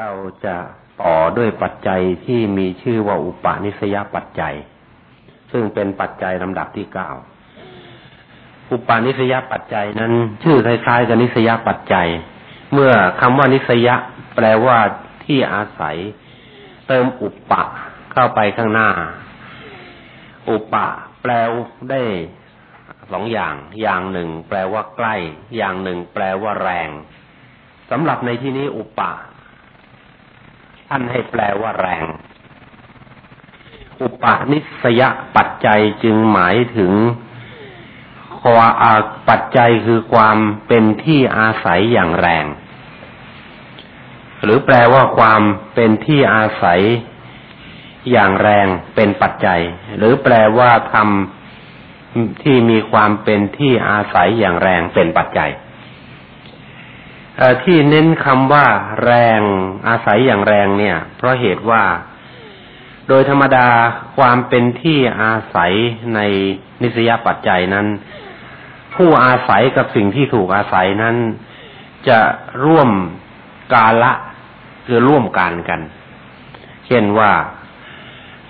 เราจะต่อด้วยปัจจัยที่มีชื่อว่าอุปาณิสยปัจจัย ซึ่งเป็นปัจจัยลำดับที่เก้าอุปาณิสยปัจจัยนั้น ชื่อคล้ายๆกับนิสยปัจจัย เมื่อคำว่านิสยแปลว่าที่อาศัย เติมอุปะเข้าไปข้างหน้า อุปะแปลได้สองอย่าง อย่างหนึ่ง แปลว่าใกล้ อย่างหนึ่ง แปลว่าแรงสำหรับในที่นี้อุปะ ท่านให้แปลว่าแรง อุปนิสยปัจจัยจึงหมายถึงความปัจจัยคือความเป็นที่อาศัยอย่างแรง หรือแปลว่าความเป็นที่อาศัยอย่างแรงเป็นปัจจัย หรือแปลว่าทำที่มีความเป็นที่อาศัยอย่างแรงเป็นปัจจัย ที่เน้นคำว่าแรงอาศัยอย่างแรงเนี่ย เพราะเหตุว่า โดยธรรมดาความเป็นที่อาศัยในนิสยปัจจัยนั้น ผู้อาศัยกับสิ่งที่ถูกอาศัยนั้น จะร่วมกาละคือร่วมกันกัน เช่นว่า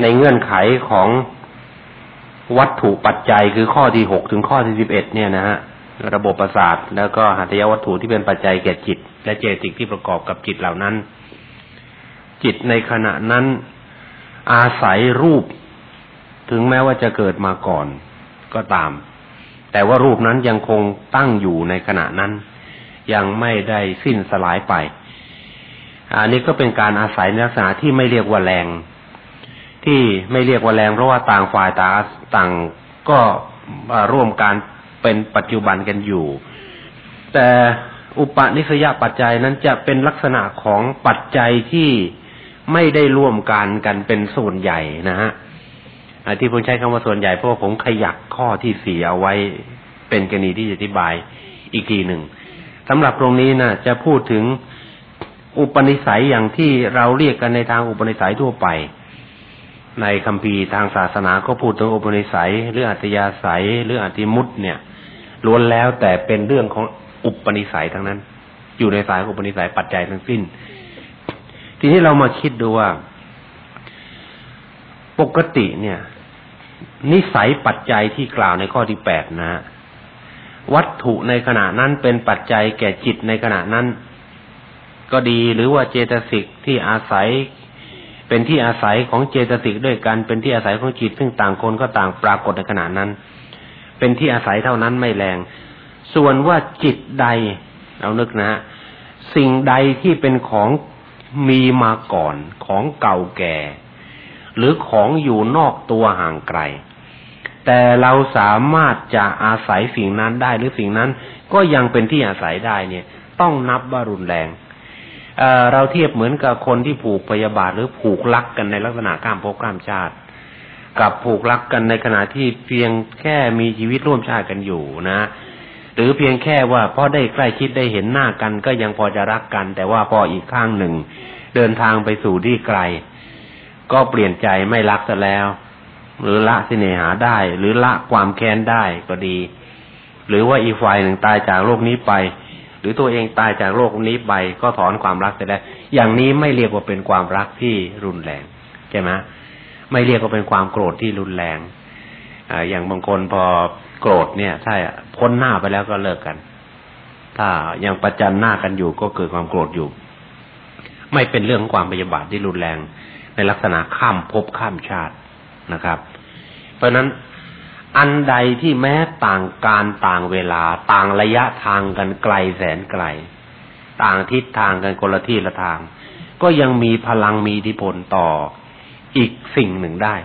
ในเงื่อนไขของวัตถุปัจจัยคือข้อที่หกถึงข้อที่สิบเอ็ดเนี่ยนะฮะ ระบบประสาท แล้วก็หัตถยวัตถุที่เป็นปัจจัยแก่จิต และเจติกที่ประกอบกับจิตเหล่านั้น จิตในขณะนั้น อาศัยรูป ถึงแม้ว่าจะเกิดมาก่อนก็ตาม แต่ว่ารูปนั้นยังคงตั้งอยู่ในขณะนั้น ยังไม่ได้สิ้นสลายไป อันนี้ก็เป็นการอาศัยในลักษณะที่ไม่เรียกว่าแรง ที่ไม่เรียกว่าแรงเพราะว่าต่างฝ่ายต่างต่างก็ร่วมการ เป็นปัจจุบันกันอยู่ แต่อุปนิสยปัจจัยนั้นจะเป็นลักษณะของปัจจัยที่ไม่ได้ร่วมกันกันเป็นส่วนใหญ่นะฮะที่ผมใช้คำว่าส่วนใหญ่เพราะผมขยักข้อที่สี่เอาไว้เป็นกรณีที่จะอธิบายอีกทีหนึ่งสำหรับตรงนี้นะจะพูดถึงอุปนิสัยอย่างที่เราเรียกกันในทางอุปนิสัยทั่วไป ในคำพีทางศาสนาก็พูดถึงอุปนิสัยหรืออัตยาศัยหรืออธิมุตเนี่ย ล้วนแล้วแต่เป็นเรื่องของอุปนิสัยทั้งนั้น อยู่ในสายอุปนิสัยปัจจัยทั้งสิ้น ทีนี้เรามาคิดดูว่า ปกติเนี่ย นิสัยปัจจัยที่กล่าวในข้อที่แปดนะ วัตถุในขณะนั้นเป็นปัจจัยแก่จิตในขณะนั้น ก็ดีหรือว่าเจตสิกที่อาศัยเป็นที่อาศัยของเจตสิกด้วยกันเป็นที่อาศัยของจิตซึ่งต่างคนก็ต่างปรากฏในขณะนั้น เป็นที่อาศัยเท่านั้นไม่แรง ส่วนว่าจิตใดเรานึกนะ สิ่งใดที่เป็นของมีมาก่อนของเก่าแก่ หรือของอยู่นอกตัวห่างไกล แต่เราสามารถจะอาศัยสิ่งนั้นได้หรือสิ่งนั้น ก็ยังเป็นที่อาศัยได้เนี่ย ต้องนับว่ารุนแรงเเราเทียบเหมือนกับคนที่ผูกพยาบาทหรือผูกลักกันในลักษณะข้ามภพข้ามชาติ กับผูกรักกันในขณะที่เพียงแค่มีชีวิตร่วมชาติกันอยู่นะ หรือเพียงแค่ว่าพอได้ใกล้ชิดได้เห็นหน้ากันก็ยังพอจะรักกัน แต่ว่าพออีกข้างหนึ่ง เดินทางไปสู่ที่ไกล ก็เปลี่ยนใจไม่รักซะแล้ว หรือละสิเนหาได้ หรือละความแค้นได้ก็ดี หรือว่าอีกฝ่ายหนึ่งตายจากโลกนี้ไป หรือตัวเองตายจากโลกนี้ไปก็ถอนความรักไปแล้ว อย่างนี้ไม่เรียกว่าเป็นความรักที่รุนแรงใช่ไหม ไม่เรียกว่าเป็นความโกรธที่รุนแรงออย่างบางคนพอโกรธเนี่ยใช่พ้นหน้าไปแล้วก็เลิกกัน ถ้ายังประจันหน้ากันอยู่ก็เกิดความโกรธอยู่ ไม่เป็นเรื่องของความพยาบาทที่รุนแรง ในลักษณะข้ามภพข้ามชาตินะครับ เพราะนั้นอันใดที่แม้ต่างการต่างเวลา ต่างระยะทางกันไกลแสนไกล ต่างทิศทางกันคนละที่ละทาง ก็ยังมีพลังมีอิทธิพลต่อ อีกสิ่งหนึ่งได้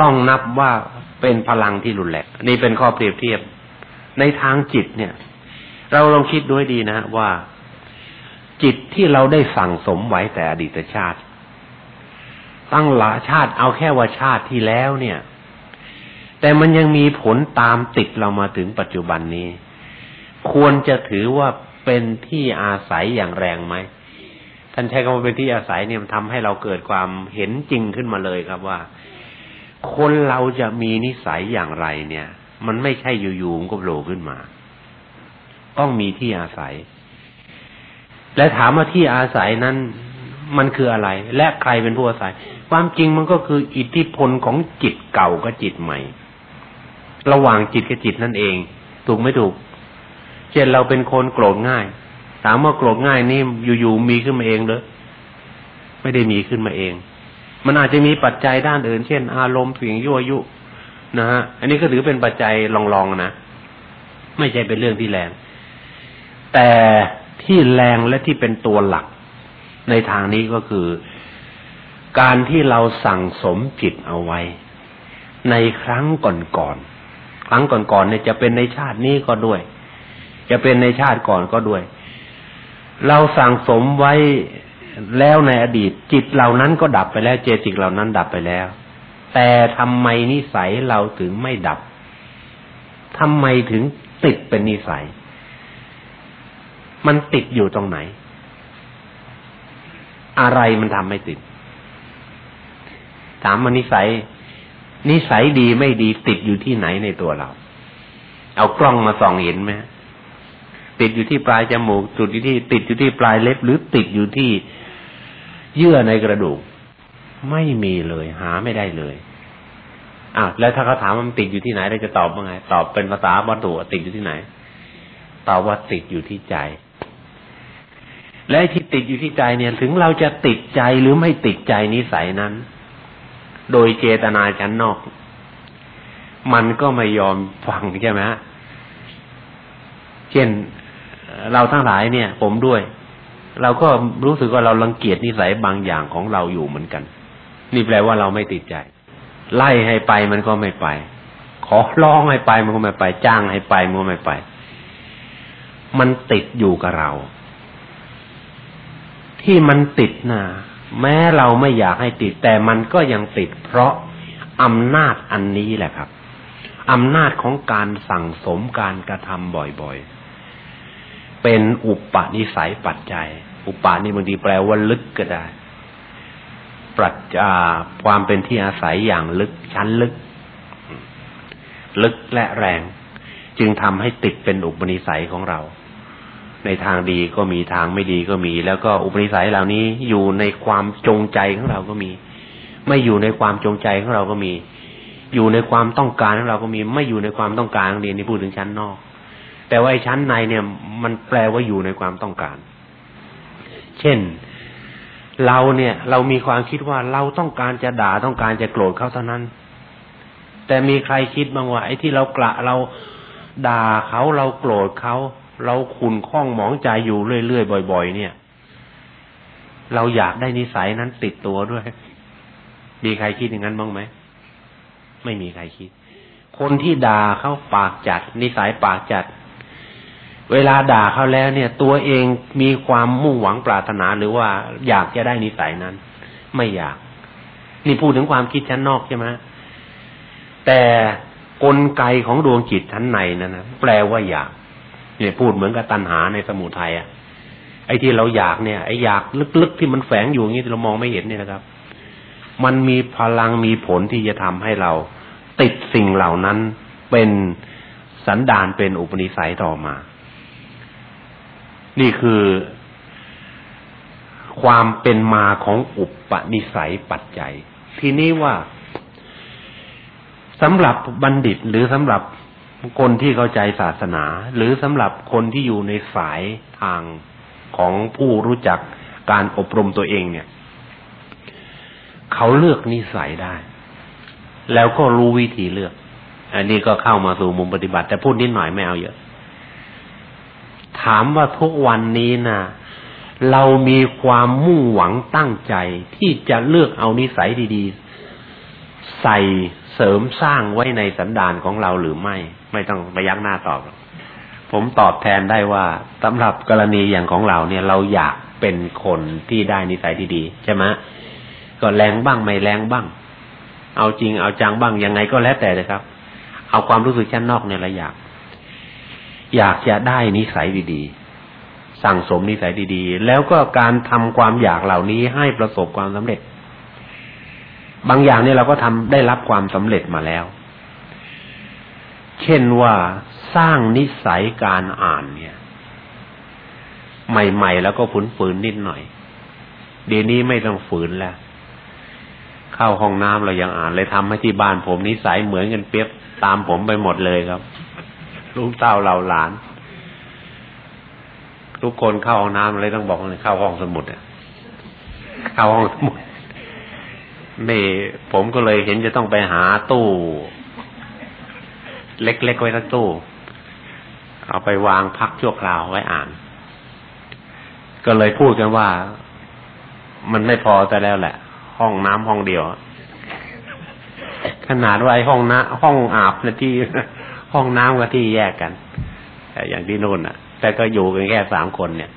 ต้องนับว่าเป็นพลังที่รุนแรงนี่เป็นข้อเปรียบเทียบ ในทางจิตเนี่ย เราลองคิดด้วยดีนะว่าจิตที่เราได้สั่งสมไว้แต่อดีตชาติ ตั้งหลาชาติเอาแค่ว่าชาติที่แล้วเนี่ย แต่มันยังมีผลตามติดเรามาถึงปัจจุบันนี้ ควรจะถือว่าเป็นที่อาศัยอย่างแรงไหม ท่านใช้คำว่าเป็นที่อาศัยเนี่ยมันทำให้เราเกิดความเห็นจริงขึ้นมาเลยครับว่า คนเราจะมีนิสัยอย่างไรเนี่ย มันไม่ใช่อยู่ๆมันก็โผล่ขึ้นมา ต้องมีที่อาศัย และถามว่าที่อาศัยนั้นมันคืออะไร และใครเป็นผู้อาศัย ความจริงมันก็คืออิทธิพลของจิตเก่ากับจิตใหม่ ระหว่างจิตกับจิตนั่นเอง ถูกไม่ถูก เช่นเราเป็นคนโกรธง่าย ถามว่าโกรธง่ายนี่อยู่ๆมีขึ้นมาเองเลยไม่ได้มีขึ้นมาเอง มันอาจจะมีปัจจัยด้านอื่น เช่น อารมณ์เสียงยั่วยุนะฮะ อันนี้ก็ถือเป็นปัจจัยลองๆนะ ไม่ใช่เป็นเรื่องที่แรง แต่ที่แรงและที่เป็นตัวหลัก ในทางนี้ก็คือ การที่เราสั่งสมจิตเอาไว้ ในครั้งก่อนๆ ครั้งก่อนๆเนี่ยจะเป็นในชาตินี้ก็ด้วย จะเป็นในชาติก่อนก็ด้วย เราสั่งสมไว้แล้วในอดีต จิตเหล่านั้นก็ดับไปแล้ว เจติกเหล่านั้นดับไปแล้ว แต่ทำไมนิสัยเราถึงไม่ดับทำไมถึงติดเป็นนิสัย มันติดอยู่ตรงไหน อะไรมันทำให้ติด ถามมันนิสัย นิสัยดีไม่ดีติดอยู่ที่ไหนในตัวเรา เอากล้องมาส่องเห็นไหม ติดอยู่ที่ปลายจมูกจุดอยู่ที่ติดอยู่ที่ปลายเล็บ หรือติดอยู่ที่เยื่อในกระดูก ไม่มีเลย หาไม่ได้เลยอะแล้วถ้าเขาถามมันติดอยู่ที่ไหนเราจะตอบว่าไง ตอบเป็นภาษาวัตถุติดอยู่ที่ไหนตอบว่าติดอยู่ที่ใจ และที่ติดอยู่ที่ใจเนี่ย ถึงเราจะติดใจหรือไม่ติดใจนิสัยนั้น โดยเจตนาชั้นนอก มันก็ไม่ยอมฟังใช่ไหมเช่น เราทั้งหลายเนี่ย ผมด้วย เราก็รู้สึกว่าเรารังเกียจนิสัยบางอย่างของเราอยู่เหมือนกัน นี่แปลว่าเราไม่ติดใจ ไล่ให้ไปมันก็ไม่ไป ขอร้องให้ไปมันก็ไม่ไป จ้างให้ไปมันก็ไม่ไป มันติดอยู่กับเรา ที่มันติดนะแม้เราไม่อยากให้ติด แต่มันก็ยังติด เพราะอำนาจอันนี้แหละครับอำนาจของการสั่งสมการกระทำบ่อยๆ เป็นอุปนิสัยปัจจัย อุปานี่บางทีแปลว่าลึกก็ได้ปรัชญาความเป็นที่อาศัยอย่างลึกชั้นลึก ลึกและแรง จึงทำให้ติดเป็นอุปนิสัยของเรา ในทางดีก็มีทางไม่ดีก็มี แล้วก็อุปนิสัยเหล่านี้อยู่ในความจงใจของเราก็มี ไม่อยู่ในความจงใจของเราก็มี อยู่ในความต้องการของเราก็มี ไม่อยู่ในความต้องการของเรียนนี่พูดถึงชั้นนอก แต่ว่าไอ้ชั้นในเนี่ย มันแปลว่าอยู่ในความต้องการ เช่น เราเนี่ย เรามีความคิดว่าเราต้องการจะด่าต้องการจะโกรธเขาเท่านั้น แต่มีใครคิดบ้างว่าไอ้ที่เรากระเราด่าเขาเราโกรธเขาเราขุนข้องหมองใจอยู่เรื่อยๆบ่อย ๆ เนี่ย เราอยากได้นิสัยนั้นติดตัวด้วย มีใครคิดอย่างนั้นบ้างไหมไม่มีใครคิด คนที่ด่าเขาปากจัด นิสัยปากจัด เวลาด่าเขาแล้วเนี่ย ตัวเองมีความมุ่งหวังปรารถนาหรือว่าอยากจะได้นิสัยนั้น ไม่อยาก นี่พูดถึงความคิดชั้นนอกใช่ไหมแต่กลไกของดวงจิตชั้นในนั้นนะแปลว่าอยากเนี่ยพูดเหมือนกับตัณหาในสมุทัยอะไอ้ที่เราอยากเนี่ยไอ้อยากลึกๆที่มันแฝงอยู่อย่างนี้เรามองไม่เห็นเนี่ยนะครับ มันมีพลังมีผลที่จะทำให้เรา ติดสิ่งเหล่านั้นเป็นสันดานเป็นอุปนิสัยต่อมา นี่คือความเป็นมาของอุปนิสัยปัจจัย ทีนี้ว่าสำหรับบัณฑิตหรือสำหรับคนที่เข้าใจศาสนา หรือสำหรับคนที่อยู่ในสายทางของผู้รู้จักการอบรมตัวเองเนี่ย เขาเลือกนิสัยได้ แล้วก็รู้วิธีเลือก อันนี้ก็เข้ามาสู่มุมปฏิบัติ แต่พูดนิดหน่อยไม่เอาเยอะ ถามว่าทุกวันนี้นะเรามีความมุ่งหวังตั้งใจ ที่จะเลือกเอานิสัยดีๆ ใส่เสริมสร้างไว้ในสันดานของเราหรือไม่ ไม่ต้องไปยักหน้าตอบ ผมตอบแทนได้ว่าสำหรับกรณีอย่างของเราเนี่ย เราอยากเป็นคนที่ได้นิสัยที่ดีใช่ไหมก็แรงบ้างไม่แรงบ้าง เอาจริงเอาจังบ้างยังไงก็แล้วแต่เลยครับ เอาความรู้สึกชั้นนอกเนี่ยละอยาก อยากจะได้นิสัยดีๆ สั่งสมนิสัยดีๆ แล้วก็การทำความอยากเหล่านี้ให้ประสบความสำเร็จ บางอย่างเนี่ยเราก็ทำได้รับความสำเร็จมาแล้ว เช่นว่าสร้างนิสัยการอ่านเนี่ย ใหม่ๆ แล้วก็ฝืนฝืนนิดหน่อย เดี๋ยวนี้ไม่ต้องฝืนแล้ว เข้าห้องน้ำเรายังอ่านเลยทำให้ที่บ้านผมนิสัยเหมือนกันเปียบตามผมไปหมดเลยครับ ลูกเต้าเราหลาน ทุกคนเข้าห้องน้ำเลยต้องบอกเลยเข้าห้องสมุดอะเข้าห้องสมุดนี่ผมก็เลยเห็นจะต้องไปหาตู้ เล็กๆไว้ทั้งตู้ เอาไปวางพักชั่วคราวไว้อ่าน ก็เลยพูดกันว่า มันไม่พอแต่แล้วแหละ ห้องน้ำห้องเดียว ขนาดว่าไอ้ห้องน้ำห้องอาบนะที่ ห้องน้ำกับที่แยกกันอย่างที่นู่นอะ แต่ก็อยู่กันแค่สามคนเนี่ย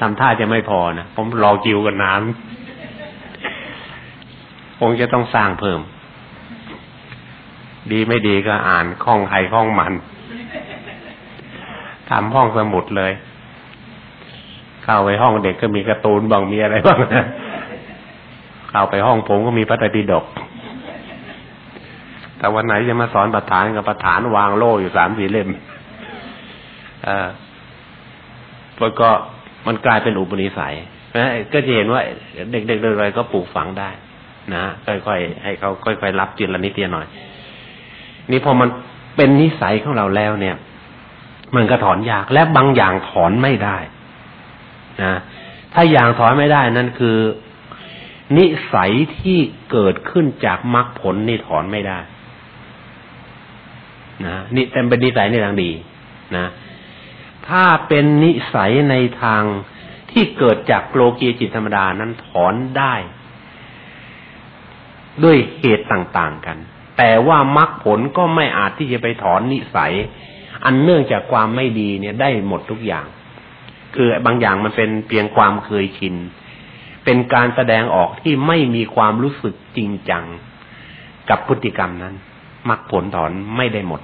ทำท่าจะไม่พอนะผมรอคิวกันนานคงจะต้องสร้างเพิ่ม ดีไม่ดีก็อ่านห้องใครห้องมันทำห้องสมุดเลย เข้าไปห้องเด็กก็มีการ์ตูนบางมีอะไรบ้างเข้าไปห้องผมก็มีพระไตรปิฎก แต่วันไหนจะมาสอนประธานกับประธานวางโล่อยู่สามสี่เล่มเออแล้วก็มันกลายเป็นอุปนิสัยนะก็จะเห็นว่า เด็กๆเอะไรก็ปลูกฝังได้ นะค่อยๆให้เขาค่อยๆรับจิตละนิดเดียวหน่อย นี่พอมันเป็นนิสัยของเราแล้วเนี่ย มันก็ถอนยากและบางอย่างถอนไม่ได้นะถ้าอย่างถอนไม่ได้นั่นคือ นิสัยที่เกิดขึ้นจากมรรคผลนี่ถอนไม่ได้ นะนี่แต่เป็นนิสัยในทางดีนะถ้าเป็นนิสัยในทางที่เกิดจากโลกียจิตธรรมดานั้นถอนได้ ด้วยเหตุต่าง ๆ กัน แต่ว่ามรรคผลก็ไม่อาจที่จะไปถอนนิสัย อันเนื่องจากความไม่ดีเนี่ยได้หมดทุกอย่าง คือบางอย่างมันเป็นเพียงความเคยชิน เป็นการแสดงออกที่ไม่มีความรู้สึกจริงจังกับพฤติกรรมนั้น มรรคผลถอนไม่ได้หมด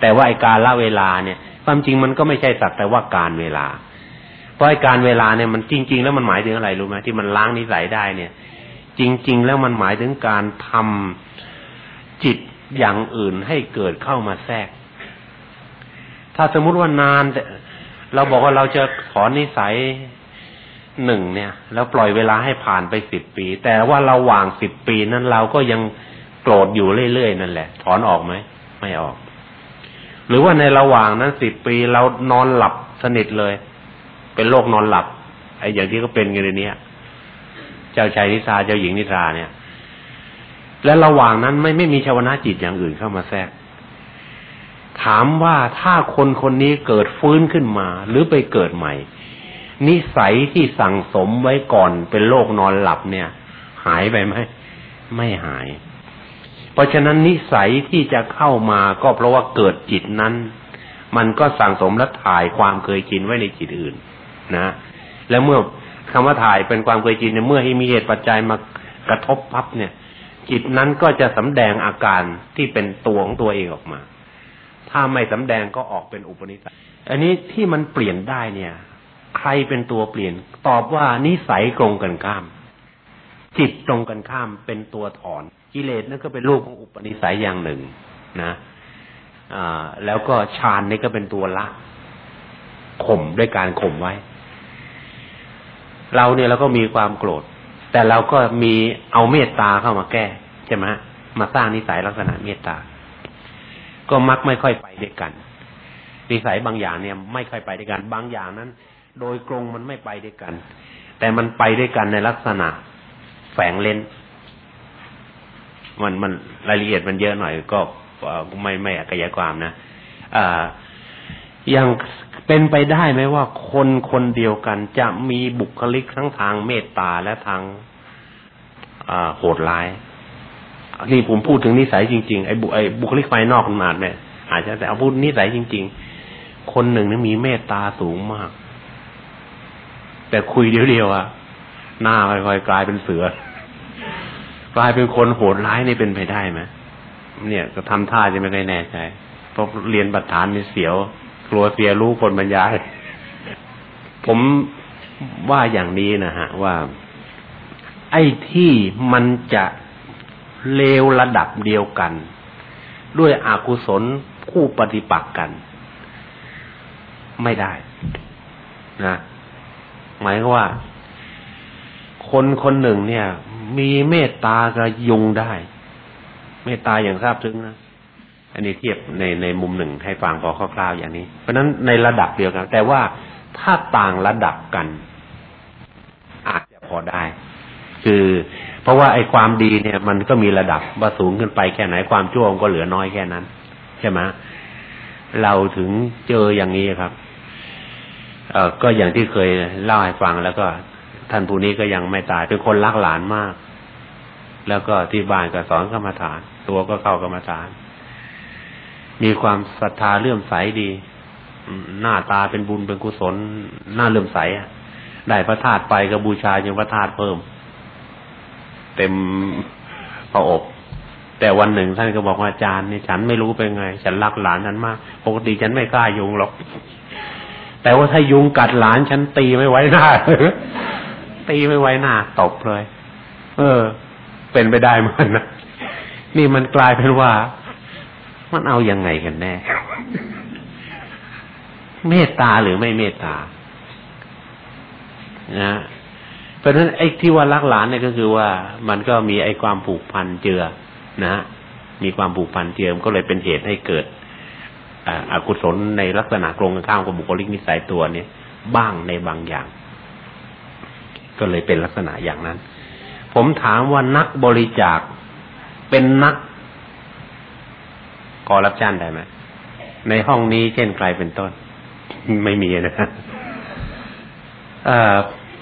แต่ว่าไอการละเวลาเนี่ย ความจริงมันก็ไม่ใช่สักแต่ว่าการเวลา เพราะไอการเวลาเนี่ยมันจริง ๆ แล้วมันหมายถึงอะไรรู้ไหมที่มันล้างนิสัยได้เนี่ย จริง ๆ แล้วมันหมายถึงการทำจิตอย่างอื่นให้เกิดเข้ามาแทรก ถ้าสมมุติว่านานเราบอกว่าเราจะถอนนิสัยหนึ่งเนี่ย แล้วปล่อยเวลาให้ผ่านไปสิบปี แต่ว่าระหว่างสิบปีนั้นเราก็ยัง โกรธอยู่เรื่อยๆนั่นแหละ ถอนออกไหมไม่ออก หรือว่าในระหว่างนั้นสิบปีเรานอนหลับสนิทเลย เป็นโรคนอนหลับไอ้อย่างที่ก็เป็นกันในนี้เจ้าชายนิทราเจ้าหญิงนิทราเนี่ย และระหว่างนั้นไม่ไม่มีชาวนาจิตอย่างอื่นเข้ามาแทรก ถามว่าถ้าคนคนนี้เกิดฟื้นขึ้นมา หรือไปเกิดใหม่ นิสัยที่สั่งสมไว้ก่อนเป็นโรคนอนหลับเนี่ย หายไปไหมไม่หาย ราะฉะนั้นนิสัยที่จะเข้ามาก็เพราะว่าเกิดจิตนั้น มันก็สั่งสมและถ่ายความเคยชินไว้ในจิตอื่น นะ แล้วเมื่อคำว่าถ่ายเป็นความเคยชินเนี่ยเมื่อให้มีเหตุปัจจัยมากระทบพับเนี่ย จิตนั้นก็จะสำแดงอาการที่เป็นตัวของตัวเองออกมา ถ้าไม่สำแดงก็ออกเป็นอุปนิสัย อันนี้ที่มันเปลี่ยนได้เนี่ย ใครเป็นตัวเปลี่ยน ตอบว่านิสัยตรงกันข้าม จิตตรงกันข้ามเป็นตัวถอน กิเลสนั่นก็เป็นรูปของอุปนิสัยอย่างหนึ่งนะอ่าแล้วก็ฌานนี่ก็เป็นตัวละข่มด้วยการข่มไว้ เราเนี่ยเราก็มีความโกรธ แต่เราก็มีเอาเมตตาเข้ามาแก้ใช่ไหมมาสร้างนิสัยลักษณะเมตตา ก็มักไม่ค่อยไปด้วยกัน นิสัยบางอย่างเนี่ย ไม่ค่อยไปด้วยกัน บางอย่างนั้น โดยกรงมันไม่ไปด้วยกัน แต่มันไปด้วยกันในลักษณะแฝงเลน มันมันรายละเอียดมันเยอะหน่อยก็ไม่ไม่ขยายความนะอ่ายังเป็นไปได้ไหมว่าคนคนเดียวกันจะมีบุคลิกทั้งทางเมตตาและทางโหดร้ายนี่ผมพูดถึงนิสัยจริงๆไอ้บุไอ้บุคลิกภายนอกขนาดเนี่ยอาจจะแต่เอาพูดนิสัยจริง ๆ คนหนึ่งนี่มีเมตตาสูงมาก แต่คุยเดียวๆอะหน้าค่อยๆกลายเป็นเสือ ลายเป็นคนโหดร้ายนี่เป็นไปได้ไหมเนี่ย ก็ทำท่าจะไม่ได้แน่ใจเพราะเรียนบัตรฐานนี่เสียว กลัวเสียรู้คนบรรยาย ผมว่าอย่างนี้นะฮะ ว่า ไอ้ที่มันจะเลวระดับเดียวกัน ด้วยอกุศลคู่ปฏิปักษ์กัน ไม่ได้ นะ หมายว่า คนคนหนึ่งเนี่ย มีเมตตากับยุงได้ เมตตาอย่างทราบซึ้งนะอันนี้เทียบในในมุมหนึ่งให้ฟังพอคร่าวๆอย่างนี้ เพราะฉะนั้นในระดับเดียวกัน แต่ว่าถ้าต่างระดับกัน อาจจะพอได้ คือ เพราะว่าไอ้ความดีเนี่ย มันก็มีระดับว่าสูงขึ้นไปแค่ไหนความชั่วก็เหลือน้อยแค่นั้น ใช่ไหมเราถึงเจออย่างนี้ครับ เออก็อย่างที่เคยเล่าให้ฟังแล้วก็ ท่านผู้นี้ก็ยังไม่ตาย เป็นคนรักหลานมาก แล้วก็ที่บ้านก็สอนกรรมฐาน ตัวก็เข้ากรรมฐาน มีความศรัทธาเลื่อมใสดี หน้าตาเป็นบุญเป็นกุศล หน้าเลื่อมใสได้พระธาตุไปก็บูชายังพระธาตุเพิ่ม เต็มพระอบ แต่วันหนึ่งท่านก็บอกว่าอาจารย์นี่ฉันไม่รู้เป็นไง ฉันรักหลานฉันมาก ปกติฉันไม่กล้ายุงหรอกแต่ว่าถ้ายุงกัดหลานฉันตีไม่ไว้หน้า ตีไม่ไว้หน้าตบเลย เออ เป็นไปได้มันนะนี่มันกลายเป็นว่า มันเอาอยัางไงกันแน่ เมตตาหรือไม่เมตตานะเพราะฉะนั้นไอ้ที่ว่ารักหลานเนี่ยก็คือว่า มันก็มีไอ้ความผูกพันเจือนะมีความผูกพันเจือมก็เลยเป็นเหตุให้เกิดอกุศลในลักษณะตรงกันข้ามกับบุคลิกนิสัยตัวเนี่ย บ้างในบางอย่าง ก็เลยเป็นลักษณะอย่างนั้น ผมถามว่านักบริจาคเป็นนักคอรับจ้างได้ไหมในห้องนี้เช่นใครเป็นต้น ไม่มีนะเออ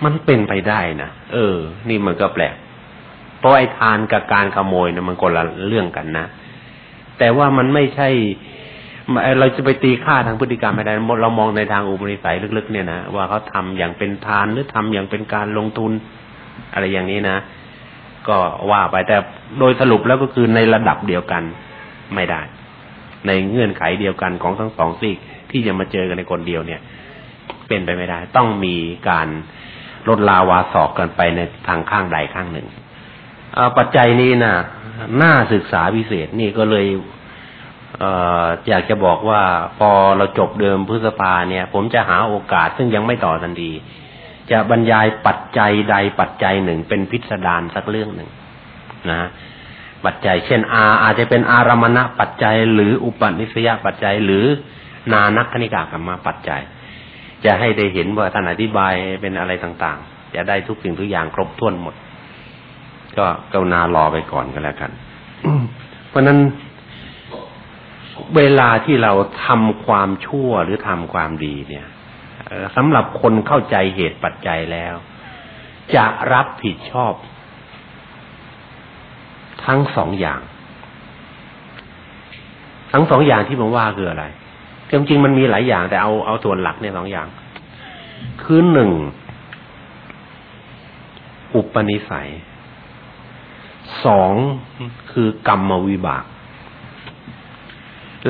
มันเป็นไปได้นะเออ นี่มันก็แปลกเพราะไอ้ทานกับการขโมยนะมันคนละเรื่องกันนะแต่ว่ามันไม่ใช่ เราจะไปตีค่าทางพฤติกรรมไม่ได้เรามองในทางอุปนิสัยลึกๆ เนี่ยนะว่าเขาทำอย่างเป็นทานหรือทำอย่างเป็นการลงทุน อะไรอย่างนี้นะก็ว่าไปแต่โดยสรุปแล้วก็คือในระดับเดียวกันไม่ได้ ในเงื่อนไขเดียวกันของทั้งสองซีกที่จะมาเจอกันในคนเดียวเนี่ย เป็นไปไม่ได้ ต้องมีการลดลาวาสอกกันไปในทางข้างใดข้างหนึ่งปัจจัยนี้นะน่าศึกษาพิเศษนี่ก็เลย ออยากจะบอกว่าพอเราจบเดิมพฤษภาเนี่ย ผมจะหาโอกาสซึ่งยังไม่ต่อทันทีจะบรรยายปัจจัยใดปัจจัยหนึ่งเป็นพิสดารสักเรื่องหนึ่งนะปัจจัยเช่นอาอาจจะเป็นอารมณะปัจจัย หรืออุปนิสยปัจจัย หรือนานักคณิกากรรมปัจจัย จะให้ได้เห็นว่าท่านอธิบายเป็นอะไรต่างๆ จะได้ทุกสิ่งทุกอย่างครบถ้วนหมด ก็กรุณารอไปก่อนก็แล้วกัน เพราะนั้น เวลาที่เราทำความชั่วหรือทำความดีเนี่ยสำหรับคนเข้าใจเหตุปัจจัยแล้ว จะรับผิดชอบ ทั้งสองอย่าง ทั้งสองอย่างที่ผมว่าคืออะไรจริงๆมันมีหลายอย่างแต่เอาเอาส่วนหลักเนี่ยสองอย่าง คือหนึ่ง อุปนิสัย สองคือกรรมวิบาก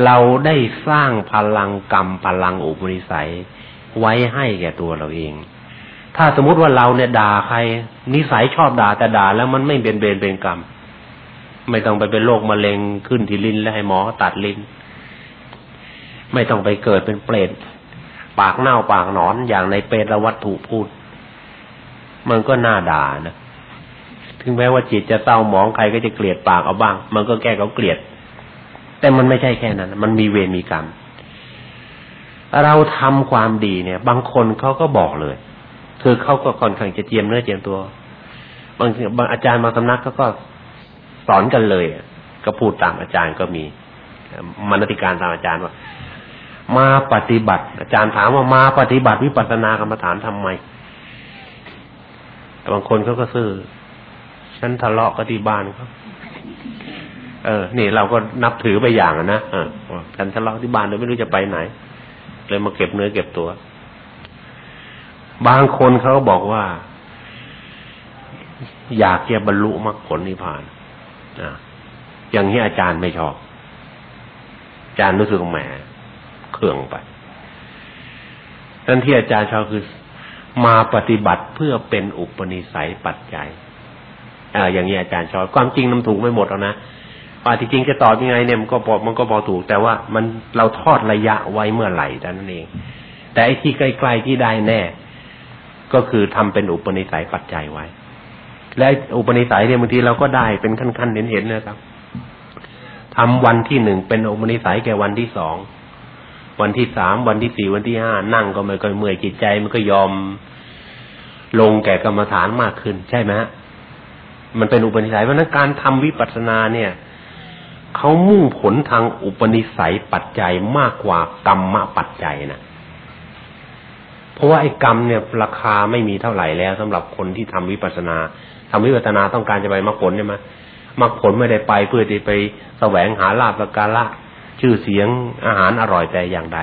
เราได้สร้างพลังกรรมพลังอุปนิสัย ไว้ให้แก่ตัวเราเอง ถ้าสมมติว่าเราเนี่ยด่าใคร นิสัยชอบด่าแต่ด่าแล้วมันไม่เป็นเบนเป็นกรรม ไม่ต้องไปเป็นโรคมะเร็งขึ้นที่ลิ้นแล้วให้หมอตัดลิ้น ไม่ต้องไปเกิดเป็นเปรตปากเน่าปากหนอนอย่างในเปรวัตถุพูด มันก็น่าด่านะถึงแม้ว่าจิตจะเศร้าหมองใครก็จะเกลียดปากเอาบ้าง มันก็แก้เขาเกลียด แต่มันไม่ใช่แค่นั้น มันมีเวรมีกรรม เราทำความดีเนี่ย บางคนเขาก็บอกเลย คือเขาก็ค่อนข้างจะเจียมเนื้อเจียมตัว บางบางอาจารย์บางสำนักเขาก็สอนกันเลยก็พูดตามอาจารย์ก็มีมนติการตามอาจารย์ว่า มาปฏิบัติ อาจารย์ถามว่ามาปฏิบัติวิปัสสนากรรมฐานทำไมบางคนเขาก็ซื่อฉันทะเลาะกับที่บ้านเขา เออ นี่เราก็นับถือไปอย่างนะเออฉันทะเลาะที่บ้านเลยไม่รู้จะไปไหน เลยมาเก็บเนื้อเก็บตัว บางคนเขาบอกว่า อยากจะบรรลุมรรคผลนิพพานอย่างนี้อาจารย์ไม่ชอบ อาจารย์รู้สึกแหมเคืองไปนั่นที่อาจารย์ชอบคือมาปฏิบัติเพื่อเป็นอุปนิสัยปัจจัยอ่าอย่างนี้อาจารย์ชอบความจริงน้ำถูกไม่หมดแล้วนะ ว่าที่จริงจะตอบยังไงเนี่ยมันก็พอมันก็พอถูก แต่ว่ามันเราทอดระยะไว้เมื่อไหร่นั้นเอง แต่ไอ้ที่ใกล้ๆที่ได้แน่ ก็คือทำเป็นอุปนิสัยปัจจัยไว้ และอุปนิสัยเนี่ยบางทีเราก็ได้เป็นขั้นๆเห็นๆนะครับทำวันที่หนึ่งเป็นอุปนิสัยแก่วันที่สองวันที่สามวันที่สี่วันที่ห้านั่งก็ไม่ค่อยเมื่อยจิตใจมันก็ยอมลงแก่กรรมฐานมากขึ้น ใช่ไหมฮะมันเป็นอุปนิสัยเพราะนั้นการทำวิปัสสนาเนี่ย เขามุ่งผลทางอุปนิสัยปัจจัยมากกว่ากรรมปัจจัยนะเพราะว่าไอ้กรรมเนี่ยราคาไม่มีเท่าไหร่แล้วสำหรับคนที่ทำวิปัสสนาทำวิปัสสนาต้องการจะไปมรรคผลใช่ไหมมรรคผลไม่ได้ไปเพื่อที่ไปแสวงหาลาภการะชื่อเสียงอาหารอร่อยแต่อย่างใด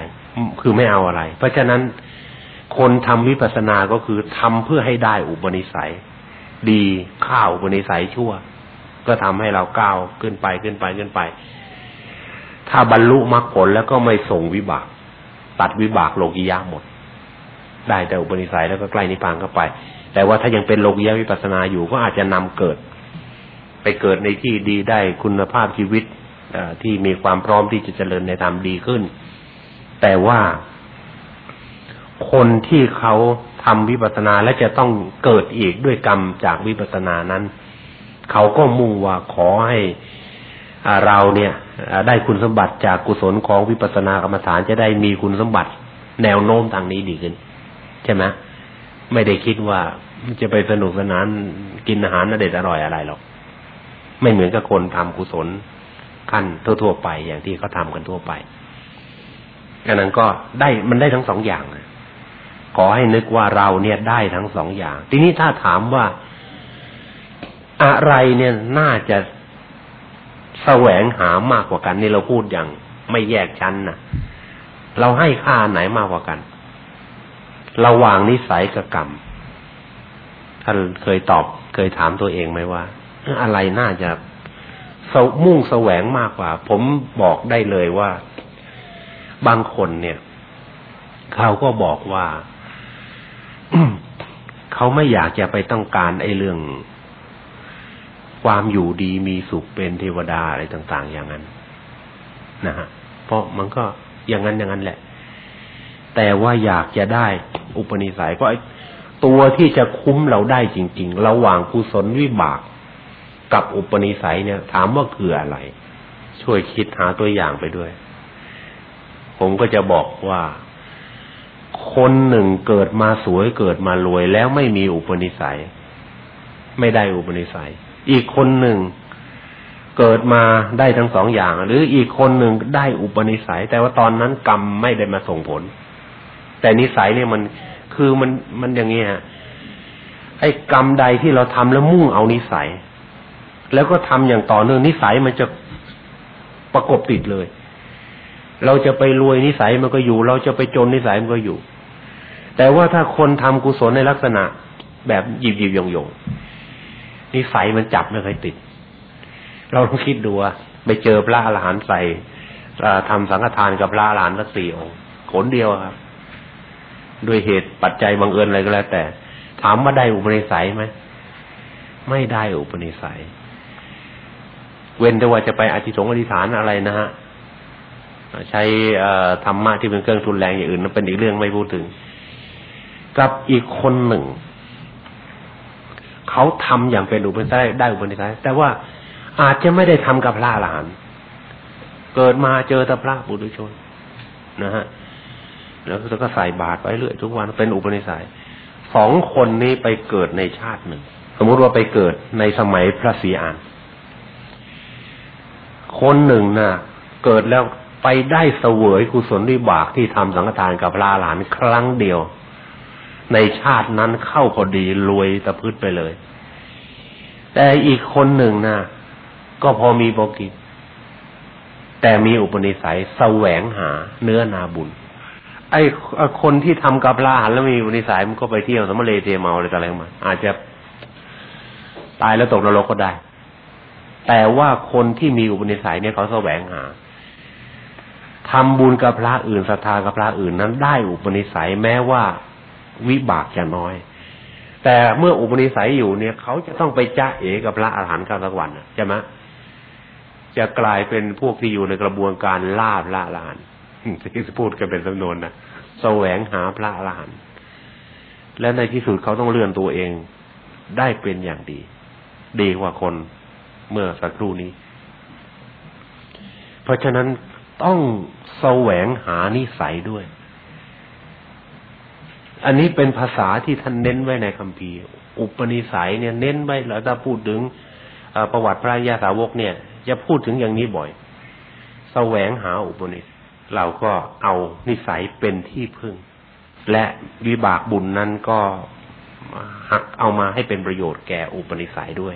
คือไม่เอาอะไร เพราะฉะนั้นคนทำวิปัสสนาก็คือทำเพื่อให้ได้อุปนิสัย ดีข้าวอุปนิสัยชั่ว ก็ทำให้เราก้าวขึ้นไปขึ้นไปขึ้นไป ถ้าบรรลุมรรคผลแล้วก็ไม่ส่งวิบาก ตัดวิบากโลกิยะหมด ได้แต่อุปนิสัยแล้วก็ใกล้นิพพานเข้าไป แต่ว่าถ้ายังเป็นโลกิยะวิปัสสนาอยู่ก็อาจจะนำเกิด ไปเกิดในที่ดีได้คุณภาพชีวิตที่มีความพร้อมที่จะเจริญในธรรมดีขึ้น แต่ว่าคนที่เขาทำวิปัสสนาและจะต้องเกิดอีกด้วยกรรมจากวิปัสสนานั้น เขาก็มุ่งว่าขอให้เราเนี่ยได้คุณสมบัติจากกุศลของวิปัสสนากรรมฐานจะได้มีคุณสมบัติแนวโน้มทางนี้ดีขึ้น ใช่ไหมไม่ได้คิดว่าจะไปสนุกสนานกินอาหารอเด็ดอร่อยอะไรหรอก ไม่เหมือนกับคนทำกุศลขั้นทั่วๆไปอย่างที่เขาทากันทั่วไปอันนั้นก็ได้มันได้ทั้งสองอย่างขอให้นึกว่าเราเนี่ยได้ทั้งสองอย่าง ทีนี้ถ้าถามว่า อะไรเนี่ยน่าจะแสวงหามากกว่ากันนี่เราพูดอย่างไม่แยกชั้นนะเราให้ค่าไหนมากกว่ากัน ระหว่างนิสัยกับกรรมท่านเคยตอบเคยถามตัวเองไหมว่า อะไรน่าจะมุ่งแสวงมากกว่า ผมบอกได้เลยว่า บางคนเนี่ย เขาก็บอกว่า เขาไม่อยากจะไปต้องการไอ้เรื่อง ความอยู่ดีมีสุขเป็นเทวดาอะไรต่าง ๆ อย่างนั้นนะฮะเพราะมันก็อย่างนั้นอย่างนั้นแหละ แต่ว่าอยากจะได้อุปนิสัยเพราะตัวที่จะคุ้มเราได้จริง ๆ ระหว่างกุศลวิบากกับอุปนิสัยเนี่ย ถามว่าคืออะไร ช่วยคิดหาตัวอย่างไปด้วย ผมก็จะบอกว่าคนหนึ่งเกิดมาสวยเกิดมารวยแล้วไม่มีอุปนิสัย ไม่ได้อุปนิสัย อีกคนหนึ่งเกิดมาได้ทั้งสองอย่าง หรืออีกคนหนึ่งได้อุปนิสัย แต่ว่าตอนนั้นกรรมไม่ได้มาส่งผล แต่นิสัยเนี่ยมันคือมันมันอย่างนี้ฮะไอ้กรรมใดที่เราทำแล้วมุ่งเอานิสัย แล้วก็ทำอย่างต่อเนื่องนิสัยมันจะประกบติดเลย เราจะไปรวยนิสัยมันก็อยู่ เราจะไปจนนิสัยมันก็อยู่ แต่ว่าถ้าคนทำกุศลในลักษณะแบบหยิบหยิบยงยง นิสัยมันจับไม่เคยติด เราต้องคิดดูว่าไปเจอพระอรหันต์ใส่ทำสังฆทานกับพระอรหันต์สักสี่องค์ขนเดียวครับ ด้วยเหตุปัจจัยบังเอิญอะไรก็แล้วแต่ ถามว่าได้อุปนิสัยไหมไม่ได้อุปนิสัย เว้นแต่ว่าจะไปอธิสงอธิษฐานอะไรนะฮะใช้ธรรมะที่เป็นเครื่องทุนแรงอย่างอื่นนั้นเป็นอีกเรื่องไม่พูดถึง กับอีกคนหนึ่ง เขาทำอย่างเป็นอุปนิสัยได้อุปนิสัย แต่ว่าอาจจะไม่ได้ทำกับพระอรหันต์เกิดมาเจอแต่พระบุตรชนนะฮะแล้วก็ใส่บาตรไปเรื่อยทุกวันเป็นอุปนิสัยสองคนนี้ไปเกิดในชาติหนึ่ง สมมุติว่าไปเกิดในสมัยพระศรีอาน คนหนึ่งนะ่ะ เกิดแล้วไปได้เสวยกุศลวิบากที่ทำสังฆทานกับพระหลานครั้งเดียว ในชาตินั้นเข้าพอดีรวยตะพืชไปเลย แต่อีกคนหนึ่งนะก็พอมีบกิแต่มีอุปนิสัยแสวงหาเนื้อนาบุญ ไอ้คนที่ทำกับพระหันแล้วมีอุปนิสัยมันก็ไปเที่ยวสมเลเทเมาอะไรต่างๆมาอาจจะตายแล้วตกนรกก็ได้ แต่ว่าคนที่มีอุปนิสัยเนี่ยเขาแสวงหาทำบุญกับพระอื่นศรัทธากับพระอื่นนั้นได้อุปนิสัยแม้ว่า วิบากจะน้อย แต่เมื่ออุปนิสัยอยู่เนี่ย เขาจะต้องไปจ้าเอกับพระอาหารหันต์กันสักวันใช่ไหมจะกลายเป็นพวกที่อยู่ในกระบวนการล่าพระอรหันต์ที่พูดกันเป็นจำนวนนะแสวงหาพระอรหันต์และในที่สุดเขาต้องเลื่อนตัวเอง ได้เป็นอย่างดี ดีกว่าคนเมื่อสักครู่นี้ เพราะฉะนั้นต้องแสวงหานิสัยด้วย อันนี้เป็นภาษาที่ท่านเน้นไว้ในคัมภีร์อุปนิสัยเนี่ยเน้นไว้แล้วถ้าพูดถึงประวัติพระยาสาวกเนี่ย จะพูดถึงอย่างนี้บ่อยแสวงหาอุปนิสัยเราก็เอานิสัยเป็นที่พึ่ง และวิบากบุญนั้นก็หักเอามาให้เป็นประโยชน์แก่อุปนิสัยด้วย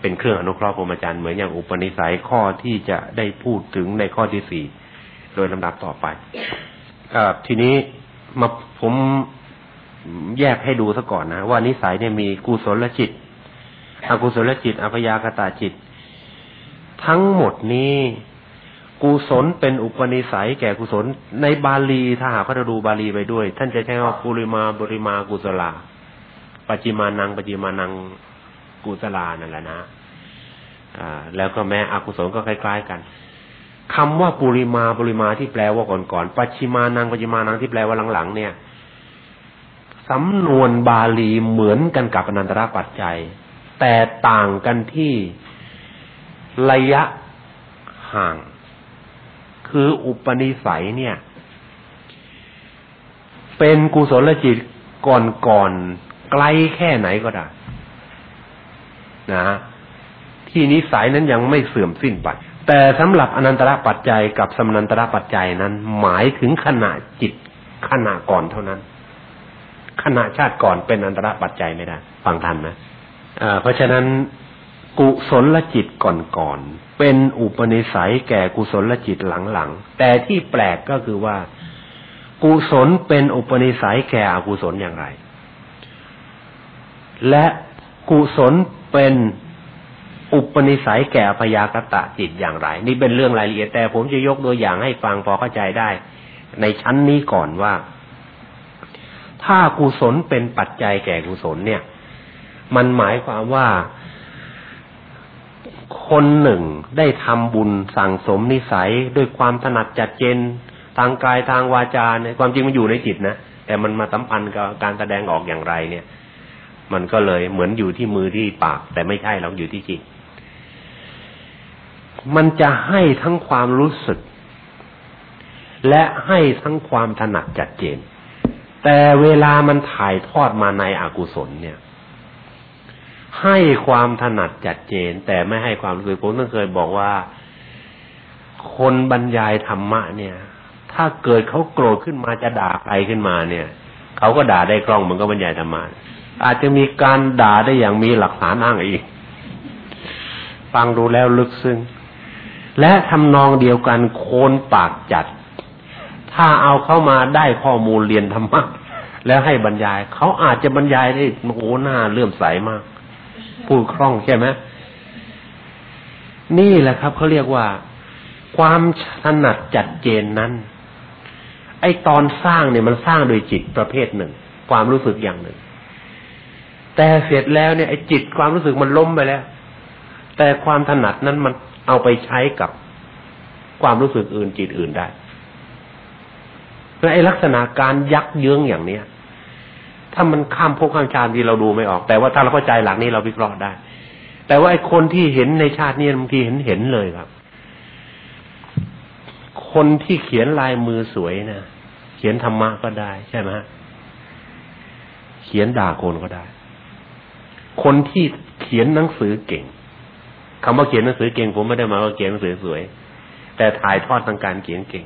เป็นเครื่องอนุเคราะห์พรหมจรรย์เหมือนอย่างอุปนิสัยข้อที่จะได้พูดถึงในข้อที่สี่โดยลำดับต่อไปอทีนี้ มาผมแยกให้ดูซะก่อนนะ ว่านิสัยเนี่ยมีกุศลจิต อกุศลจิตอภยากตาจิต ทั้งหมดนี้กุศลเป็นอุปนิสัยแก่กุศล ในบาลีถ้าหากเขาจะดูบาลีไปด้วย ท่านจะใช้ว่าปุริมาบริมากุศลาปจิมานังปจจิมานังกุศลานั่นแหละนะอ่าแล้วก็แม้อกุศลก็คล้าย ๆ กัน คำว่าปุริมาปุริมาที่แปลว่าก่อนๆปัจฉิมานังปัจฉิมานังที่แปลว่าหลังๆเนี่ยสำนวนบาลีเหมือนกันกับอนันตรปัจจัย แต่ต่างกันที่ระยะห่าง คืออุปนิสัยเนี่ย เป็นกุศลจิตก่อนๆไกลแค่ไหนก็ได้ นะที่นิสัยนั้นยังไม่เสื่อมสิ้นไป แต่สำหรับอนันตระปัจจัยกับสมนันตระปัจจัยนั้น หมายถึงขณะจิตขณะก่อนเท่านั้น ขณะชาติก่อนเป็นอนันตระปัจจัยไม่ได้ฟังทันนะเพราะฉะนั้นกุศลจิตก่อนๆเป็นอุปนิสัยแก่กุศลจิตหลังๆแต่ที่แปลกก็คือว่า กุศลเป็นอุปนิสัยแก่อกุศลอย่างไร และกุศลเป็น อุปนิสัยแก่พยากตะจิตอย่างไร นี่เป็นเรื่องรายละเอียดแต่ผมจะยกตัวอย่างให้ฟังพอเข้าใจได้ ในชั้นนี้ก่อนว่า ถ้ากุศลเป็นปัจจัยแก่กุศลเนี่ย มันหมายความว่า คนหนึ่งได้ทำบุญสั่งสมนิสัยด้วยความถนัดจัดเจน ทางกายทางวาจาเนี่ยความจริงมันอยู่ในจิตนะแต่มันมาสัมพันธ์กับการแสดงออกอย่างไรเนี่ย มันก็เลยเหมือนอยู่ที่มือที่ปาก แต่ไม่ใช่เราอยู่ที่จิต มันจะให้ทั้งความรู้สึก และให้ทั้งความถนัดจัดเจน แต่เวลามันถ่ายทอดมาในอกุศลเนี่ย ให้ความถนัดจัดเจน แต่ไม่ให้ความรู้สึกผมต้องเคยบอกว่า คนบรรยายธรรมะเนี่ย ถ้าเกิดเขาโกรธขึ้นมาจะด่าใครขึ้นมาเนี่ยเขาก็ด่าได้คล่องมือนกับบรรยายธรรมะอาจจะมีการด่าได้อย่างมีหลักฐานอ้างอีก ฟังดูแล้วลึกซึ้ง และทำนองเดียวกันโคนปากจัด ถ้าเอาเข้ามาได้ข้อมูลเรียนธรรมะแล้วให้บรรยาย เขาอาจจะบรรยายได้โอ้หน้าเลื่อมใสมาก พูดคล่องใช่ไหมนี่แหละครับเขาเรียกว่า ความถนัดจัดเจนนั้น ไอตอนสร้างเนี่ยมันสร้างโดยจิตประเภทหนึ่ง ความรู้สึกอย่างหนึ่ง แต่เสร็จแล้วเนี่ยไอจิตความรู้สึกมันล้มไปแล้ว แต่ความถนัดนั้นมัน เอาไปใช้กับความรู้สึกอื่นจิตอื่นได้และไอลักษณะการยักเยื้องอย่างเนี้ย ถ้ามันข้ามภพข้ามชาติที่เราดูไม่ออก แต่ว่าถ้าเราเข้าใจหลักนี้เราวิเคราะห์ได้ แต่ว่าไอ้คนที่เห็นในชาตินี้บางทีเห็นเห็นเลยครับ คนที่เขียนลายมือสวยนะเขียนธรรมะก็ได้ใช่ไหมเขียนด่าคนก็ได้ คนที่เขียนหนังสือเก่ง คำว่าเขียนหนังสือเก่ง ผมไม่ได้มาว่าเขียนหนังสือสวย แต่ถ่ายทอดทางการเขียนเก่ง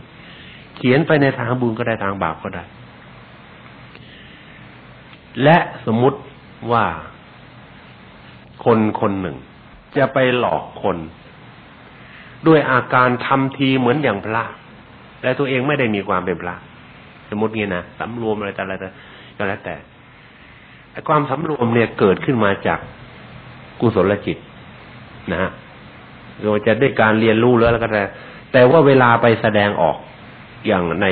เขียนไปในทางบุญก็ได้ทางบาปก็ได้ และสมมุติว่าคนคนหนึ่ง จะไปหลอกคน ด้วยอาการทำทีเหมือนอย่างพระ และตัวเองไม่ได้มีความเป็นพระ สมมติงี้นะสำรวมอะไรแต่อะไรก็แล้วแต่ความสำรวมเนี่ยเกิดขึ้นมาจากกุศลจิต นะฮะเราจะได้การเรียนรู้แล้วก็แต่แต่ว่าเวลาไปแสดงออกอย่างใน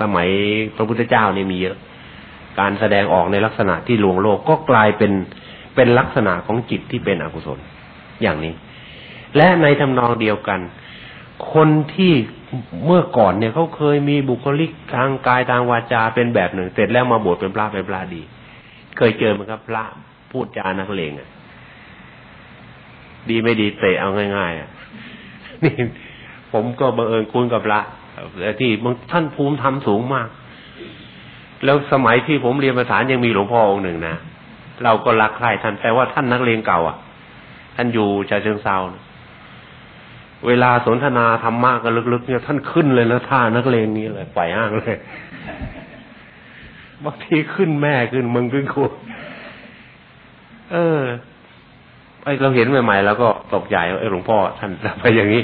สมัยพระพุทธเจ้านี่มีเยอะ การแสดงออกในลักษณะที่ลวงโลกก็กลายเป็นเป็นลักษณะของจิตที่เป็นอกุศลอย่างนี้ และในทำนองเดียวกัน คนที่เมื่อก่อนเนี่ยเขาเคยมีบุคลิกทางกายทางวาจาเป็นแบบหนึ่ง เสร็จแล้วมาบวชเป็นพระเป็นพระดี เคยเจอมันครับพระพูดจานักเลงอะ ดีไม่ดีเตะเอาง่ายๆอะนี่ผมก็บังเอิญคุ้นกับพระที่ท่านภูมิธรรมสูงมาก แล้วสมัยที่ผมเรียนภาษายังมีหลวงพ่อองค์หนึ่งนะเราก็รักใคร่ท่านแต่ว่าท่านนักเลงเก่า อะ ท่านอยู่ชาเชิงเซาเวลาสนทนาธรรมะกันลึกๆเนี่ยท่านขึ้นเลยนะท่านักเลงนี้เลยปล่อยห้างเลยบางทีขึ้นแม่ขึ้นมึงขึ้นครูเออ ไอเราเห็นใหม่ๆแล้วก็ตกใจไอหลวงพ่อท่านไปอย่างนี้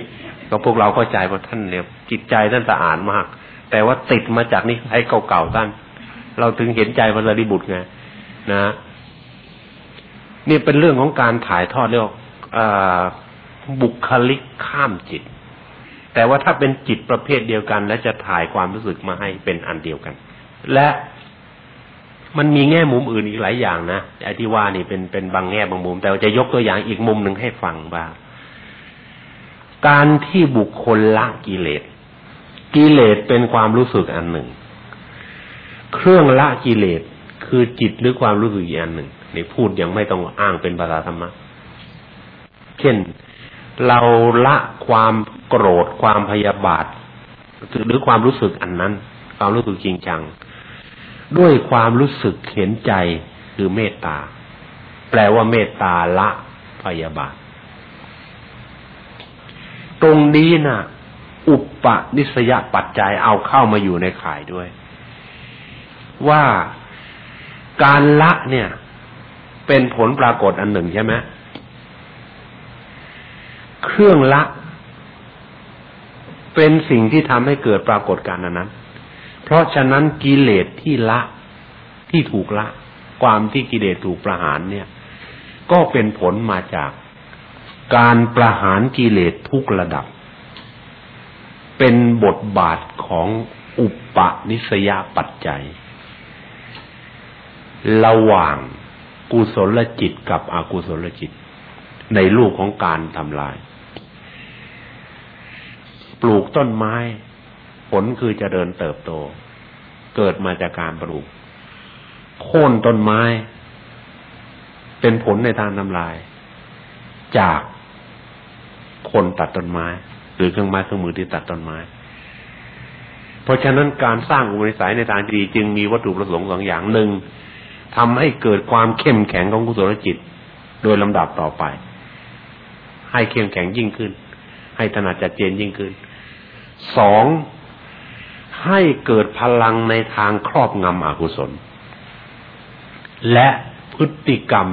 ก็พวกเราเข้าใจว่าท่านเนี่ยจิตใจท่านสะอาดมาก แต่ว่าติดมาจากนิสัยเก่าๆท่านเราถึงเห็นใจพระสารีบุตรไงนะนี่เป็นเรื่องของการถ่ายทอดเรียกบุคลิกข้ามจิต แต่ว่าถ้าเป็นจิตประเภทเดียวกัน และจะถ่ายความรู้สึกมาให้เป็นอันเดียวกัน และ มันมีแง่มุมอื่นอีกหลายอย่างนะไอ้ที่ว่านี่เป็นเป็นบางแง่บางมุม แต่จะยกตัวอย่างอีกมุมหนึ่งให้ฟังบ้างการที่บุคคลละกิเลสกิเลสเป็นความรู้สึกอันหนึ่ง เครื่องละกิเลสคือจิตหรือความรู้สึกอีกอันหนึ่งนี่พูดยังไม่ต้องอ้างเป็นภาษาธรรมะเช่นเราละความโกรธความพยาบาทหรือความรู้สึกอันนั้น ความรู้สึกจริงจัง ด้วยความรู้สึกเห็นใจคือเมตตา แปลว่าเมตตาละพยาบาท ตรงนี้นะ่ะ อุปปนิสยปัจจัยเอาเข้ามาอยู่ในข่ายด้วย ว่าการละเนี่ย เป็นผลปรากฏอันหนึ่งใช่ไหมเครื่องละ เป็นสิ่งที่ทำให้เกิดปรากฏการณ์นั้น เพราะฉะนั้นกิเลสที่ละที่ถูกละ ความที่กิเลสถูกประหารเนี่ย ก็เป็นผลมาจากการประหารกิเลสทุกระดับ เป็นบทบาทของอุปนิสยปัจจัย ระหว่างกุศลจิตกับอกุศลจิต ในลูกของการทำลาย ปลูกต้นไม้ ผลคือจะเดินเติบโต เกิดมาจากการปลูกโค่นต้นไม้ เป็นผลในทางทำลาย จากคนตัดต้นไม้ หรือเครื่องไม้เครื่องมือที่ตัดต้นไม้ เพราะฉะนั้นการสร้างอุปนิสัยในทางดีจึงมีวัตถุประสงค์สองอย่างหนึ่งทำให้เกิดความเข้มแข็งของกุศลจิต โดยลำดับต่อไป ให้เข้มแข็งยิ่งขึ้น ให้ถนัดจัดเจนยิ่งขึ้นสอง ให้เกิดพลังในทางครอบงำอกุศล และพฤติกรรม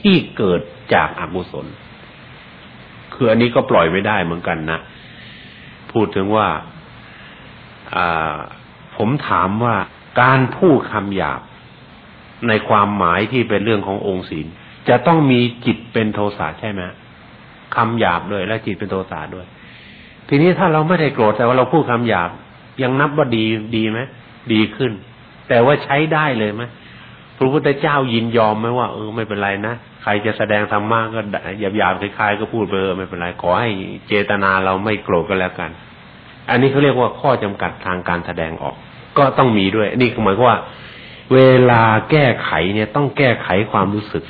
ที่เกิดจากอากุศล คืออันนี้ก็ปล่อยไม่ได้เหมือนกันนะ พูดถึงว่าผมถามว่าการพูดคำหยาบในความหมายที่เป็นเรื่องขององค์ศีลจะต้องมีจิตเป็นโทสะใช่ไหมคำหยาบด้วยและจิตเป็นโทสะด้วย ทีนี้ถ้าเราไม่ได้โกรธแต่ว่าเราพูดคำหยาบ ยังนับว่าดีดีไหมดีขึ้น แต่ว่าใช้ได้เลยไหมพระพุทธเจ้ายินยอมไหมว่าเออไม่เป็นไรนะใครจะแสดงธรรมะก็หยาบหยาบคล้ายๆก็พูดไปเออไม่เป็นไรขอให้เจตนาเราไม่โกรธก็แล้วกัน อันนี้เขาเรียกว่าข้อจำกัดทางการแสดงออก ก็ต้องมีด้วย นี่หมายความว่า เวลาแก้ไขเนี่ยต้องแก้ไขความรู้สึก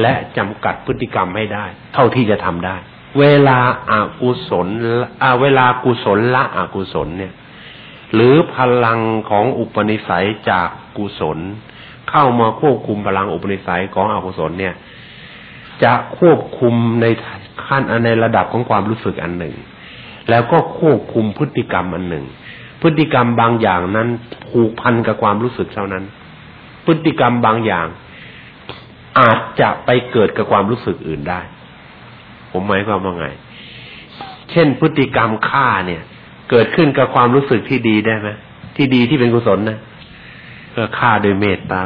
และจำกัดพฤติกรรมให้ได้ เท่าที่จะทำได้ เวลาอากุศลอเวลากุศลละอกุศลเนี่ย หรือพลังของอุปนิสัยจากกุศล เข้ามาควบคุมพลังอุปนิสัยของอกุศลเนี่ย จะควบคุมในขั้นในระดับของความรู้สึกอันหนึ่ง แล้วก็ควบคุมพฤติกรรมอันหนึ่ง พฤติกรรมบางอย่างนั้นผูกพันกับความรู้สึกเท่านั้น พฤติกรรมบางอย่าง อาจจะไปเกิดกับความรู้สึกอื่นได้ ผมหมายความว่าไง เช่น พฤติกรรมฆ่าเนี่ย เกิดขึ้นกับความรู้สึกที่ดีได้ไหมที่ดีที่เป็นกุศลนะก็ฆ่าโดยเมตตา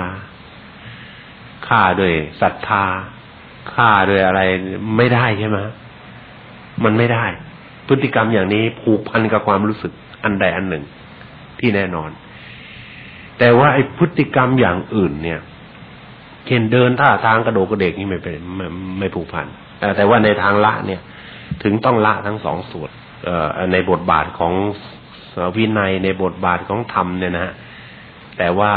ฆ่าโดยศรัทธาฆ่าโดยอะไรไม่ได้ใช่ไหมมันไม่ได้ พฤติกรรมอย่างนี้ผูกพันกับความรู้สึกอันใดอันหนึ่ง ที่แน่นอน แต่ว่าไอ้พฤติกรรมอย่างอื่น เนี่ยเช่นเดินท่าทางกระโดดกระเดกนี่ไม่เป็นไม่ไม่ผูกพันแต่ว่าในทางละเนี่ย ถึงต้องละทั้งสองส่วน ในบทบาทของวินัยในบทบาทของธรรมเนี่ยนะแต่ว่า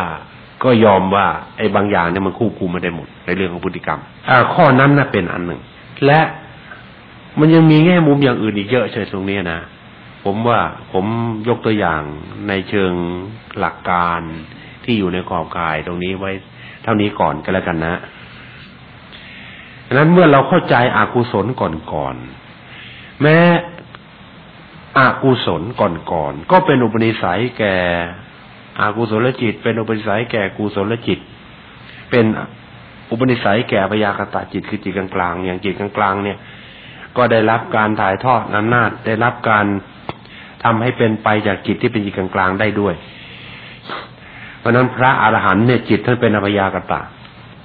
ก็ยอมว่าไอ้บางอย่างเนี่ยมันควบคุมไม่ได้หมดในเรื่องของพฤติกรรมอข้อนั้นน่ะเป็นอันหนึ่ง และมันยังมีแง่มุมอย่างอื่นอีกเยอะเช่นตรงนี้นะผมว่าผมยกตัวอย่างในเชิงหลักการที่อยู่ในขอบข่ายตรงนี้ไว้เท่านี้ก่อนก็แล้วกันนะดังนั้นเมื่อเราเข้าใจอากุศลก่อนๆแม้ อากุศลก่อนๆก็เป็นอุปนิสัยแก่อากุศลจิต เป็นอุปนิสัยแก่กุศลจิต เป็นอุปนิสัยแก่พยากตาจิตคือจิตกลางๆอย่างจิตกลางๆเนี่ย ก็ได้รับการถ่ายทอดอำนาจได้รับการทำให้เป็นไปจากจิตที่เป็นจิตกลางๆได้ด้วย เพราะนั้นพระอรหันต์เนี่ยจิตท่านเป็นอภยากตะ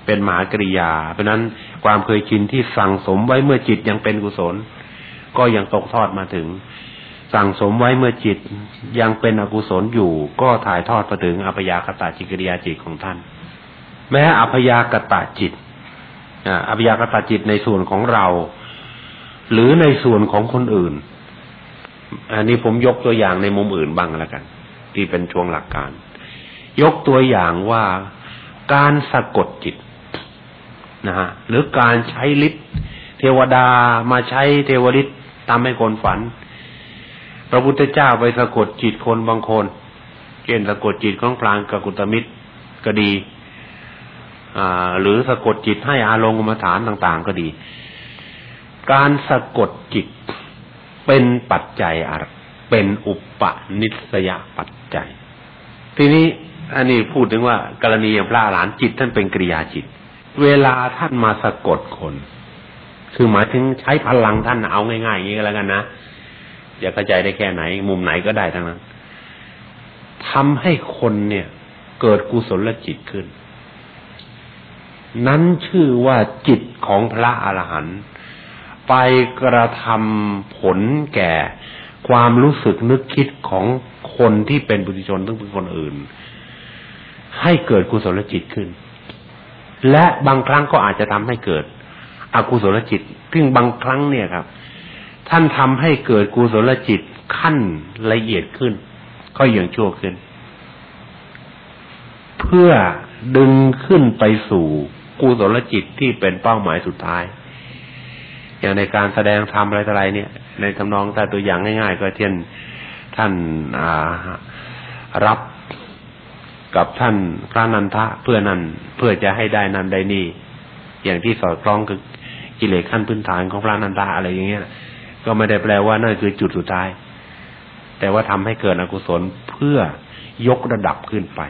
เป็นมหากริยา เพราะนั้นความเคยชินที่สั่งสมไว้เมื่อจิตยังเป็นกุศล ก็ยังตกทอดมาถึง สั่งสมไว้เมื่อจิตยังเป็นอกุศลอยู่ ก็ถ่ายทอดมาถึงอภยากตะจิกริยาจิตของท่าน แม้อภยากตะจิตอภยากตะจิตในส่วนของเรา หรือในส่วนของคนอื่น อันนี้ผมยกตัวอย่างในมุมอื่นบ้างแล้วกัน ที่เป็นช่วงหลักการ ยกตัวอย่างว่าการสะกดจิตนะฮะหรือการใช้ฤทธิ์เทวดามาใช้เทวฤทธิ์ทำให้คนฝัน พระพุทธเจ้าไปสะกดจิตคนบางคนเช่นสะกดจิตของพรางกกุตมิตรก็ดีอ่าหรือสะกดจิตให้อารมณ์กรรมฐานต่าง ๆ ก็ดี การสะกดจิตเป็นปัจจัยอะไรเป็นอุปนิสยปัจจัย ทีนี้อันนี้พูดถึงว่า กรณีอย่างพระอรหันต์จิตท่านเป็นกิริยาจิต เวลาท่านมาสะกดคน คือหมายถึงใช้พลังท่านเอาง่ายๆอย่างนี้ก็แล้วกันนะ อย่าเข้าใจได้แค่ไหน มุมไหนก็ได้ทั้งนั้นทำให้คนเนี่ย เกิดกุศลจิตขึ้น นั้นชื่อว่าจิตของพระอรหันต์ไปกระทำผลแก่ความรู้สึกนึกคิดของคนที่เป็นบุตรชนต้งเป็นคนอื่น ให้เกิดกุศลจิตขึ้น และบางครั้งก็อาจจะทำให้เกิด อกุศลจิตซึ่งบางครั้งเนี่ยครับ ท่านทำให้เกิดกุศลจิตขั้นละเอียดขึ้น ก็อย่างชั่วขึ้น เพื่อดึงขึ้นไปสู่กุศลจิตที่เป็นเป้าหมายสุดท้าย อย่างในการแสดงธรรมอะไรต่ออะไรเนี่ย ในทำนองแต่ตัวอย่างง่าย ๆ ก็เช่นท่านรับกับท่านพระนันทะเพื่อนั้นเพื่อจะให้ได้นั้นได้นี่ อย่างที่สอดคล้องคือกิเลสขั้นพื้นฐานของพระนันทะอะไรอย่างเงี้ย ก็ไม่ได้แปลว่านั่นคือจุดสุดท้าย แต่ว่าทำให้เกิดอกุศลเพื่อยกระดับขึ้นไป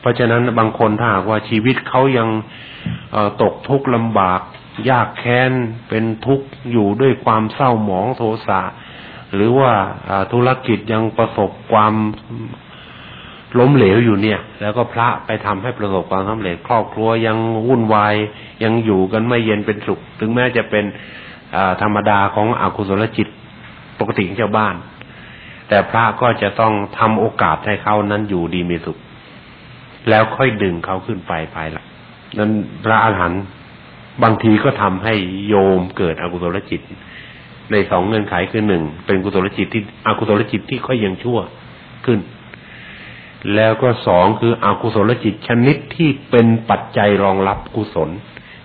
เพราะฉะนั้นบางคนถ้าหากว่าชีวิตเขายังตกทุกข์ลำบาก ยากแค้นเป็นทุกข์อยู่ด้วยความเศร้าหมองโทสะหรือว่าธุรกิจยังประสบความล้มเหลวอยู่เนี่ย แล้วก็พระไปทำให้ประสบความสำเร็จ ครอบครัวยังวุ่นวายยังอยู่กันไม่เย็นเป็นสุข ถึงแม้จะเป็น ธรรมดาของอกุศลจิตปกติของชาวบ้าน แต่พระก็จะต้องทำโอกาสให้เขานั้นอยู่ดีมีสุข แล้วค่อยดึงเขาขึ้นไปภายหลังนั้นพระอาหารหันต์บางทีก็ทำให้โยมเกิดอกุศลจิต ในสองเงื่อนไขคือหนึ่งเป็นกุศลจิตที่อกุศลจิตที่ค่อยยังชั่วขึ้น แล้วก็สองคืออกุศลจิตชนิดที่เป็นปัจจัยรองรับกุศล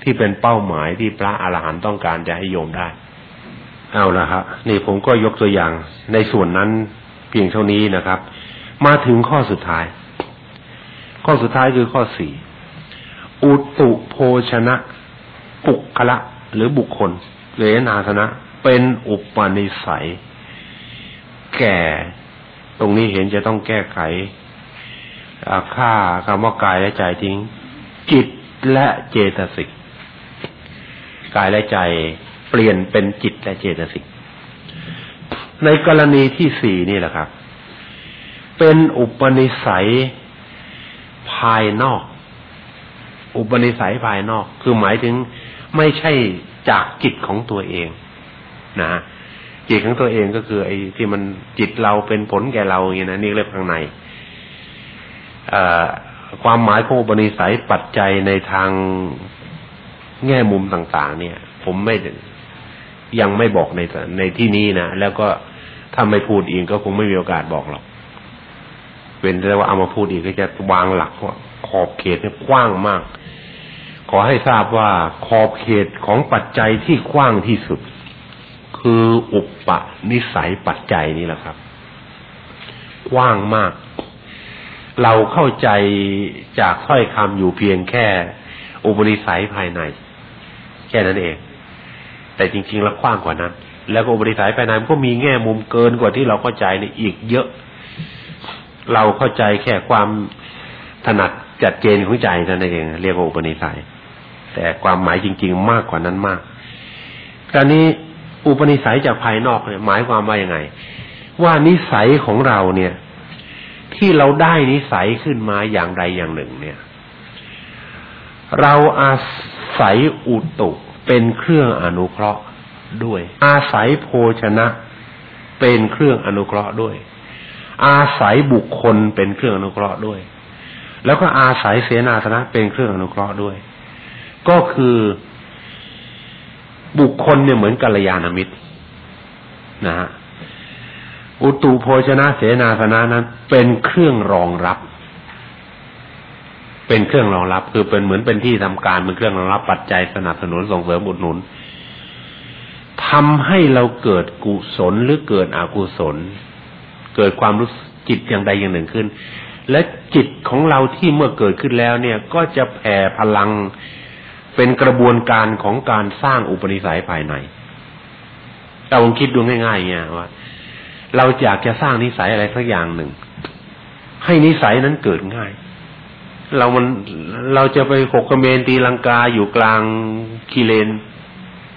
ที่เป็นเป้าหมายที่พระอรหันต์ต้องการจะให้โยมได้ เอาละครับนี่ผมก็ยกตัวอย่างในส่วนนั้นเพียงเท่านี้นะครับ มาถึงข้อสุดท้าย ข้อสุดท้ายคือข้อสี่อุตุโภชนะ ปุคละ หรือบุคคลหรือนาสนะ เป็นอุปนิสัย แก่ ตรงนี้เห็นจะต้องแก้ไขค่าคำว่ากายและใจทิ้ง จิตและเจตสิก กายและใจเปลี่ยนเป็นจิตและเจตสิก ในกรณีที่สี่นี่แหละครับ เป็นอุปนิสัยภายนอก อุปนิสัยภายนอก คือหมายถึงไม่ใช่จากจิตของตัวเอง นะจิตของตัวเองก็คือไอ้ที่มันจิตเราเป็นผลแก่เราอย่างนี้นะนี่เรียกข้างในความหมายของอุปนิสัยปัจจัยในทาง แง่มุมต่างๆ เนี่ย ผมไม่ยังไม่บอกในในที่นี้นะแล้วก็ถ้าไม่พูดเองก็คงไม่มีโอกาสบอกหรอกเป็นแต่ว่าเอามาพูดอีกก็จะวางหลักว่าขอบเขตเนี่ยกว้างมาก ขอให้ทราบว่าขอบเขตของปัจจัยที่กว้างที่สุด คืออุปนิสัยปัจจัยนี่แหละครับ กว้างมาก เราเข้าใจจากถ้อยคำอยู่เพียงแค่ อุปนิสัยภายใน แค่นั้นเอง แต่จริง ๆ แล้วกว้างกว่านั้น แล้วก็อุปนิสัยภายในมันก็มีแง่มุมเกินกว่าที่เราเข้าใจในอีกเยอะ เราเข้าใจแค่ความถนัดจัดเจนของใจนั่นเอง เรียกว่าอุปนิสัย แต่ความหมายจริง ๆ มากกว่านั้นมากตอนนี้อุปนิสัยจากภายนอกเนี่ยหมายความว่ายังไง ว่านิสัยของเราเนี่ย ที่เราได้นิสัยขึ้นมาอย่างใดอย่างหนึ่ง เนี่ย เราอาศัยอุตุเป็นเครื่องอนุเคราะห์ด้วย อาศัยโภชนะ เป็นเครื่องอนุเคราะห์ด้วย อาศัยบุคคลเป็นเครื่องอนุเคราะห์ด้วย แล้วก็อาศัยเสนาสนะเป็นเครื่องอนุเคราะห์ด้วย ก็คือบุคคลเนี่ยเหมือนกัลยาณมิตรนะฮะอุตุโภชนะเสนาสนะนั้น เป็นเครื่องรองรับ เป็นเครื่องรองรับ คือเป็นเหมือนเป็นที่ทำการเป็นเครื่องรองรับปัจจัยสนับสนุนส่งเสริมอุดหนุนทำให้เราเกิดกุศลหรือเกิดอกุศล เกิดความรู้จิตอย่างใดอย่างหนึ่งขึ้น และจิตของเราที่เมื่อเกิดขึ้นแล้วเนี่ยก็จะแผ่พลังเป็นกระบวนการของการสร้างอุปนิสัยภายในเราลองคิดดูง่ายๆเนี่ยว่า เราอยากจะสร้างนิสัยอะไรสักอย่างหนึ่ง ให้นิสัยนั้นเกิดง่าย เรามันเราจะไปหกกระเมนตีลังกาอยู่กลางคีเลน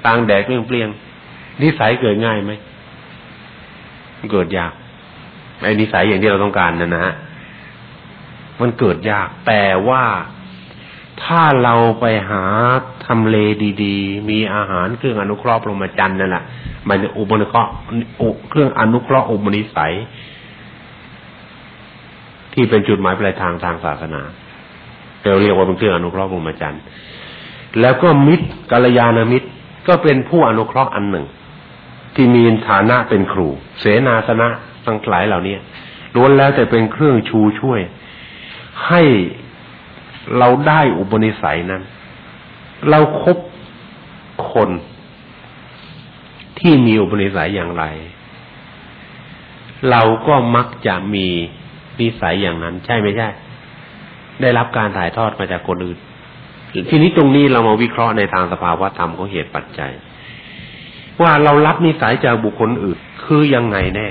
กลางแดดเปลี่ยงนิสัยเกิดง่ายไหมเกิดยากไอ้นิสัยอย่างที่เราต้องการนั่นนะฮะมันเกิดยาก แต่ว่าถ้าเราไปหาทำเลดีๆ มีอาหารเครื่องอนุเคราะห์ปรมจันนั่นแหละมันอุปนิเคราะห์เครื่องอนุเคราะห์อุปนิสัย ที่เป็นจุดหมายปลายทางทางศาสนา เราเรียกว่าเป็นเครื่องอนุเคราะห์ปรมจันทร์แล้วก็มิตรกัลยาณมิตรก็เป็นผู้อนุเคราะห์อันหนึ่ง ที่มีฐานะเป็นครู เสนาสนะทั้งหลายเหล่านี้ล้วนแล้วแต่เป็นเครื่องชูช่วย ให้เราได้อุปนิสัยนั้น เราครบคน ที่มีอุปนิสัยอย่างไร เราก็มักจะมีนิสัยอย่างนั้น ใช่ไม่ใช่ ได้รับการถ่ายทอดมาจากคนอื่นทีนี้ตรงนี้เรามาวิเคราะห์ในทางสภาวะธรรมของเหตุปัจจัย ว่าเรารับนิสัยจากบุคคลอื่น คือยังไงแน่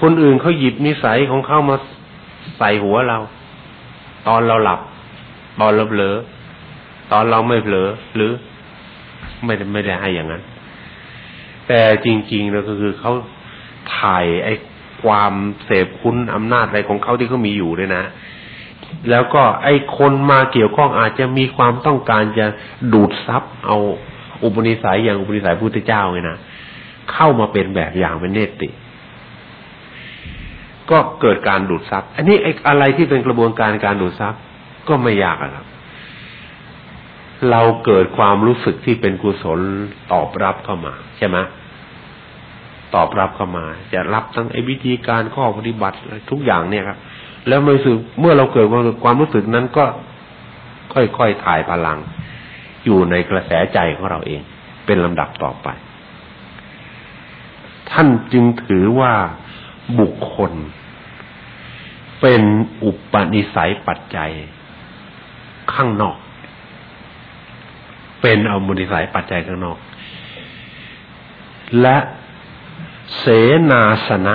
คนอื่นเขาหยิบนิสัยของเขามาใส่หัวเรา ตอนเราหลับ ตอนเราเผลอตอนเราไม่เผลอหรือไม่ได้ไม่ได้ให้อย่างนั้น แต่จริงๆแล้วก็คือเขาถ่ายไอ้ความเสพคุณอำนาจอะไรของเขาที่เขามีอยู่ด้วยนะ แล้วก็ไอ้คนมาเกี่ยวข้องอาจจะมีความต้องการจะดูดซับเอาอุปนิสัยอย่างอุปนิสัยพุทธเจ้าไงนะเข้ามาเป็นแบบอย่างเป็นเนติ ก็เกิดการดูดซับอันนี้ไอ้อะไรที่เป็นกระบวนการการดูดซับก็ไม่ยากครับเราเกิดความรู้สึกที่เป็นกุศลตอบรับเข้ามา ใช่ไหมตอบรับเข้ามา จะรับทั้งไอ้วิธีการข้อปฏิบัติทุกอย่างเนี่ยครับ แล้วเมื่อสึกเมื่อเราเกิดความรู้สึกนั้นก็ค่อยๆถ่ายพลัง อยู่ในกระแสใจของเราเอง เป็นลำดับต่อไป ท่านจึงถือว่าบุคคล เป็นอุปนิสัยปัจจัย ข้างนอก เป็นเอามุนิสัยปัจจัยข้างนอก และเสนาสนะ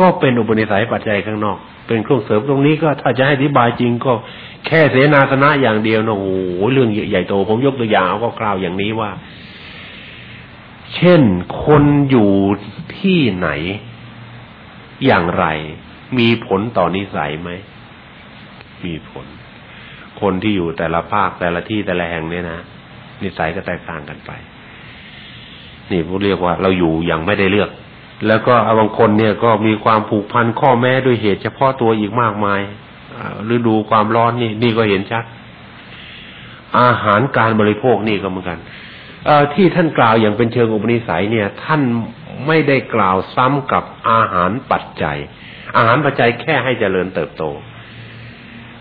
ก็เป็นอุปนิสัยปัจจัยข้างนอก เป็นเครื่องเสริมตรงนี้ก็ถ้าจะให้อธิบายจริงก็แค่เสนาสนะอย่างเดียวนะโอ้โหเรื่องใหญ่โตผมยกตัวอย่างเอาก็กล่าวอย่างนี้ว่า เช่นคนอยู่ที่ไหนอย่างไร มีผลต่อนิสัยไหมมีผล คนที่อยู่แต่ละภาคแต่ละที่แต่ละแห่งเนี่ยนะนิสัยก็แตกต่างกันไป นี่พวกเรียกว่าเราอยู่อย่างไม่ได้เลือก แล้วก็บางคนเนี่ยก็มีความผูกพันข้อแม้ด้วยเหตุเฉพาะตัวอีกมากมายฤดูความร้อนนี่นี่ก็เห็นชัด อาหารการบริโภคนี่ก็เหมือนกันที่ท่านกล่าวอย่างเป็นเชิงอุปนิสัยเนี่ย ท่านไม่ได้กล่าวซ้ำกับอาหารปัจจัย อาหารปัจจัยแค่ให้เจริญเติบโต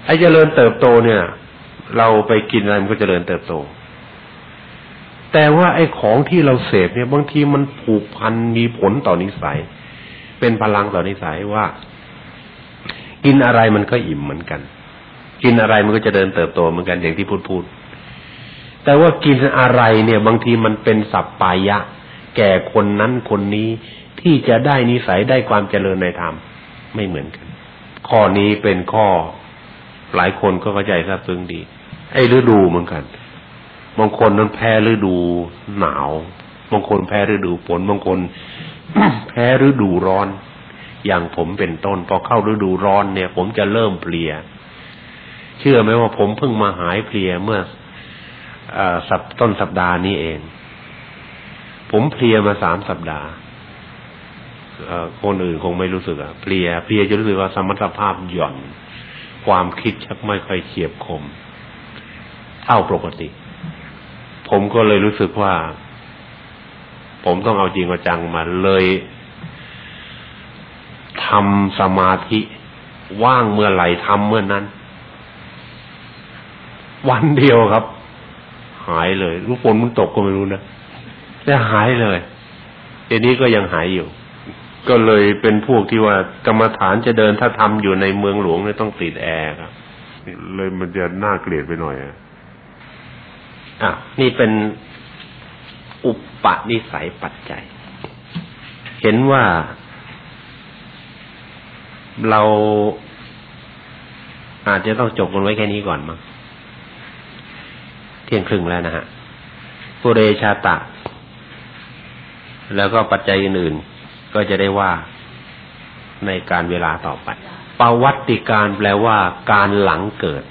ไอ้เจริญเติบโตเนี่ย เราไปกินอะไรมันก็เจริญเติบโต แต่ว่าไอ้ของที่เราเสพเนี่ยบางทีมันผูกพันมีผลต่อนิสัย เป็นพลังต่อนิสัยว่า กินอะไรมันก็อิ่มเหมือนกัน กินอะไรมันก็จะเดินเติบโตเหมือนกันอย่างที่พูดพูด แต่ว่ากินอะไรเนี่ย บางทีมันเป็นสัพปายะ แก่คนนั้นคนนี้ที่จะได้นิสัยได้ความเจริญในธรรมไม่เหมือนกัน ข้อนี้เป็นข้อหลายคนก็เข้าใจทราบซึ้งดี ไอ้ฤดูเหมือนกัน บางคนนั้นแพ้ฤดูหนาว บางคนแพ้ฤดูฝน บางคนแพ้ฤดูร้อน อย่างผมเป็นต้น พอเข้าฤดูร้อนเนี่ย ผมจะเริ่มเพลีย เชื่อไหมว่าผมเพิ่งมาหายเพลียเมื่ออสัปต้นสัปดาห์นี้เอง ผมเพลียมาสามสัปดาห์คนอื่นคงไม่รู้สึกอะเพลียเพลียจะรู้สึกว่าสมรรถภาพหย่อน ความคิดชักไม่ค่อยเฉียบคม เท่าปกติ ผมก็เลยรู้สึกว่า ผมต้องเอาจริงเอาจังมาเลยทำสมาธิว่างเมื่อไหร่ทำเมื่อนั้น วันเดียวครับ หายเลยรู้ฝนมันตกก็ไม่รู้นะแต่หายเลยเดี๋ยวนี้ก็ยังหายอยู่ ก็เลยเป็นพวกที่ว่ากรรมฐานจะเดินถ้าทำอยู่ในเมืองหลวงเนี่ยต้องติดแอร์ครับเลยมันจะน่าเกลียดไปหน่อยอะ อะนี่เป็นอุปปนิสัยปัจจัย เห็นว่าเราอาจจะต้องจบกันไว้แค่นี้ก่อนมั้งเที่ยงครึ่งแล้วนะฮะปุเรชาตะ แล้วก็ปัจจัยอื่นก็จะได้ว่าในการเวลาต่อไปปวัติการแปลว่าการหลังเกิด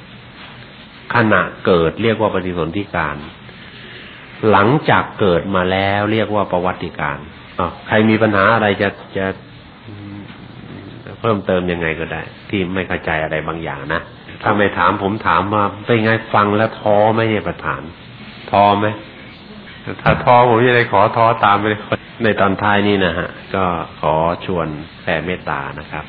ขณะเกิดเรียกว่าปฏิสนธิการ หลังจากเกิดมาแล้วเรียกว่าประวัติการอ๋อใครมีปัญหาอะไรจะจะเพิ่มเติมยังไงก็ได้ ที่ไม่เข้าใจอะไรบางอย่างนะถ้าไม่ถามผมถามว่าเป็นไงฟังแล้วท้อไหมเนี่ยประธานท้อไหมถ้าท้อผมจะได้ขอท้อตามไปเลยในตอนท้ายนี้นะฮะ ก็ขอชวนแผ่เมตตานะครับ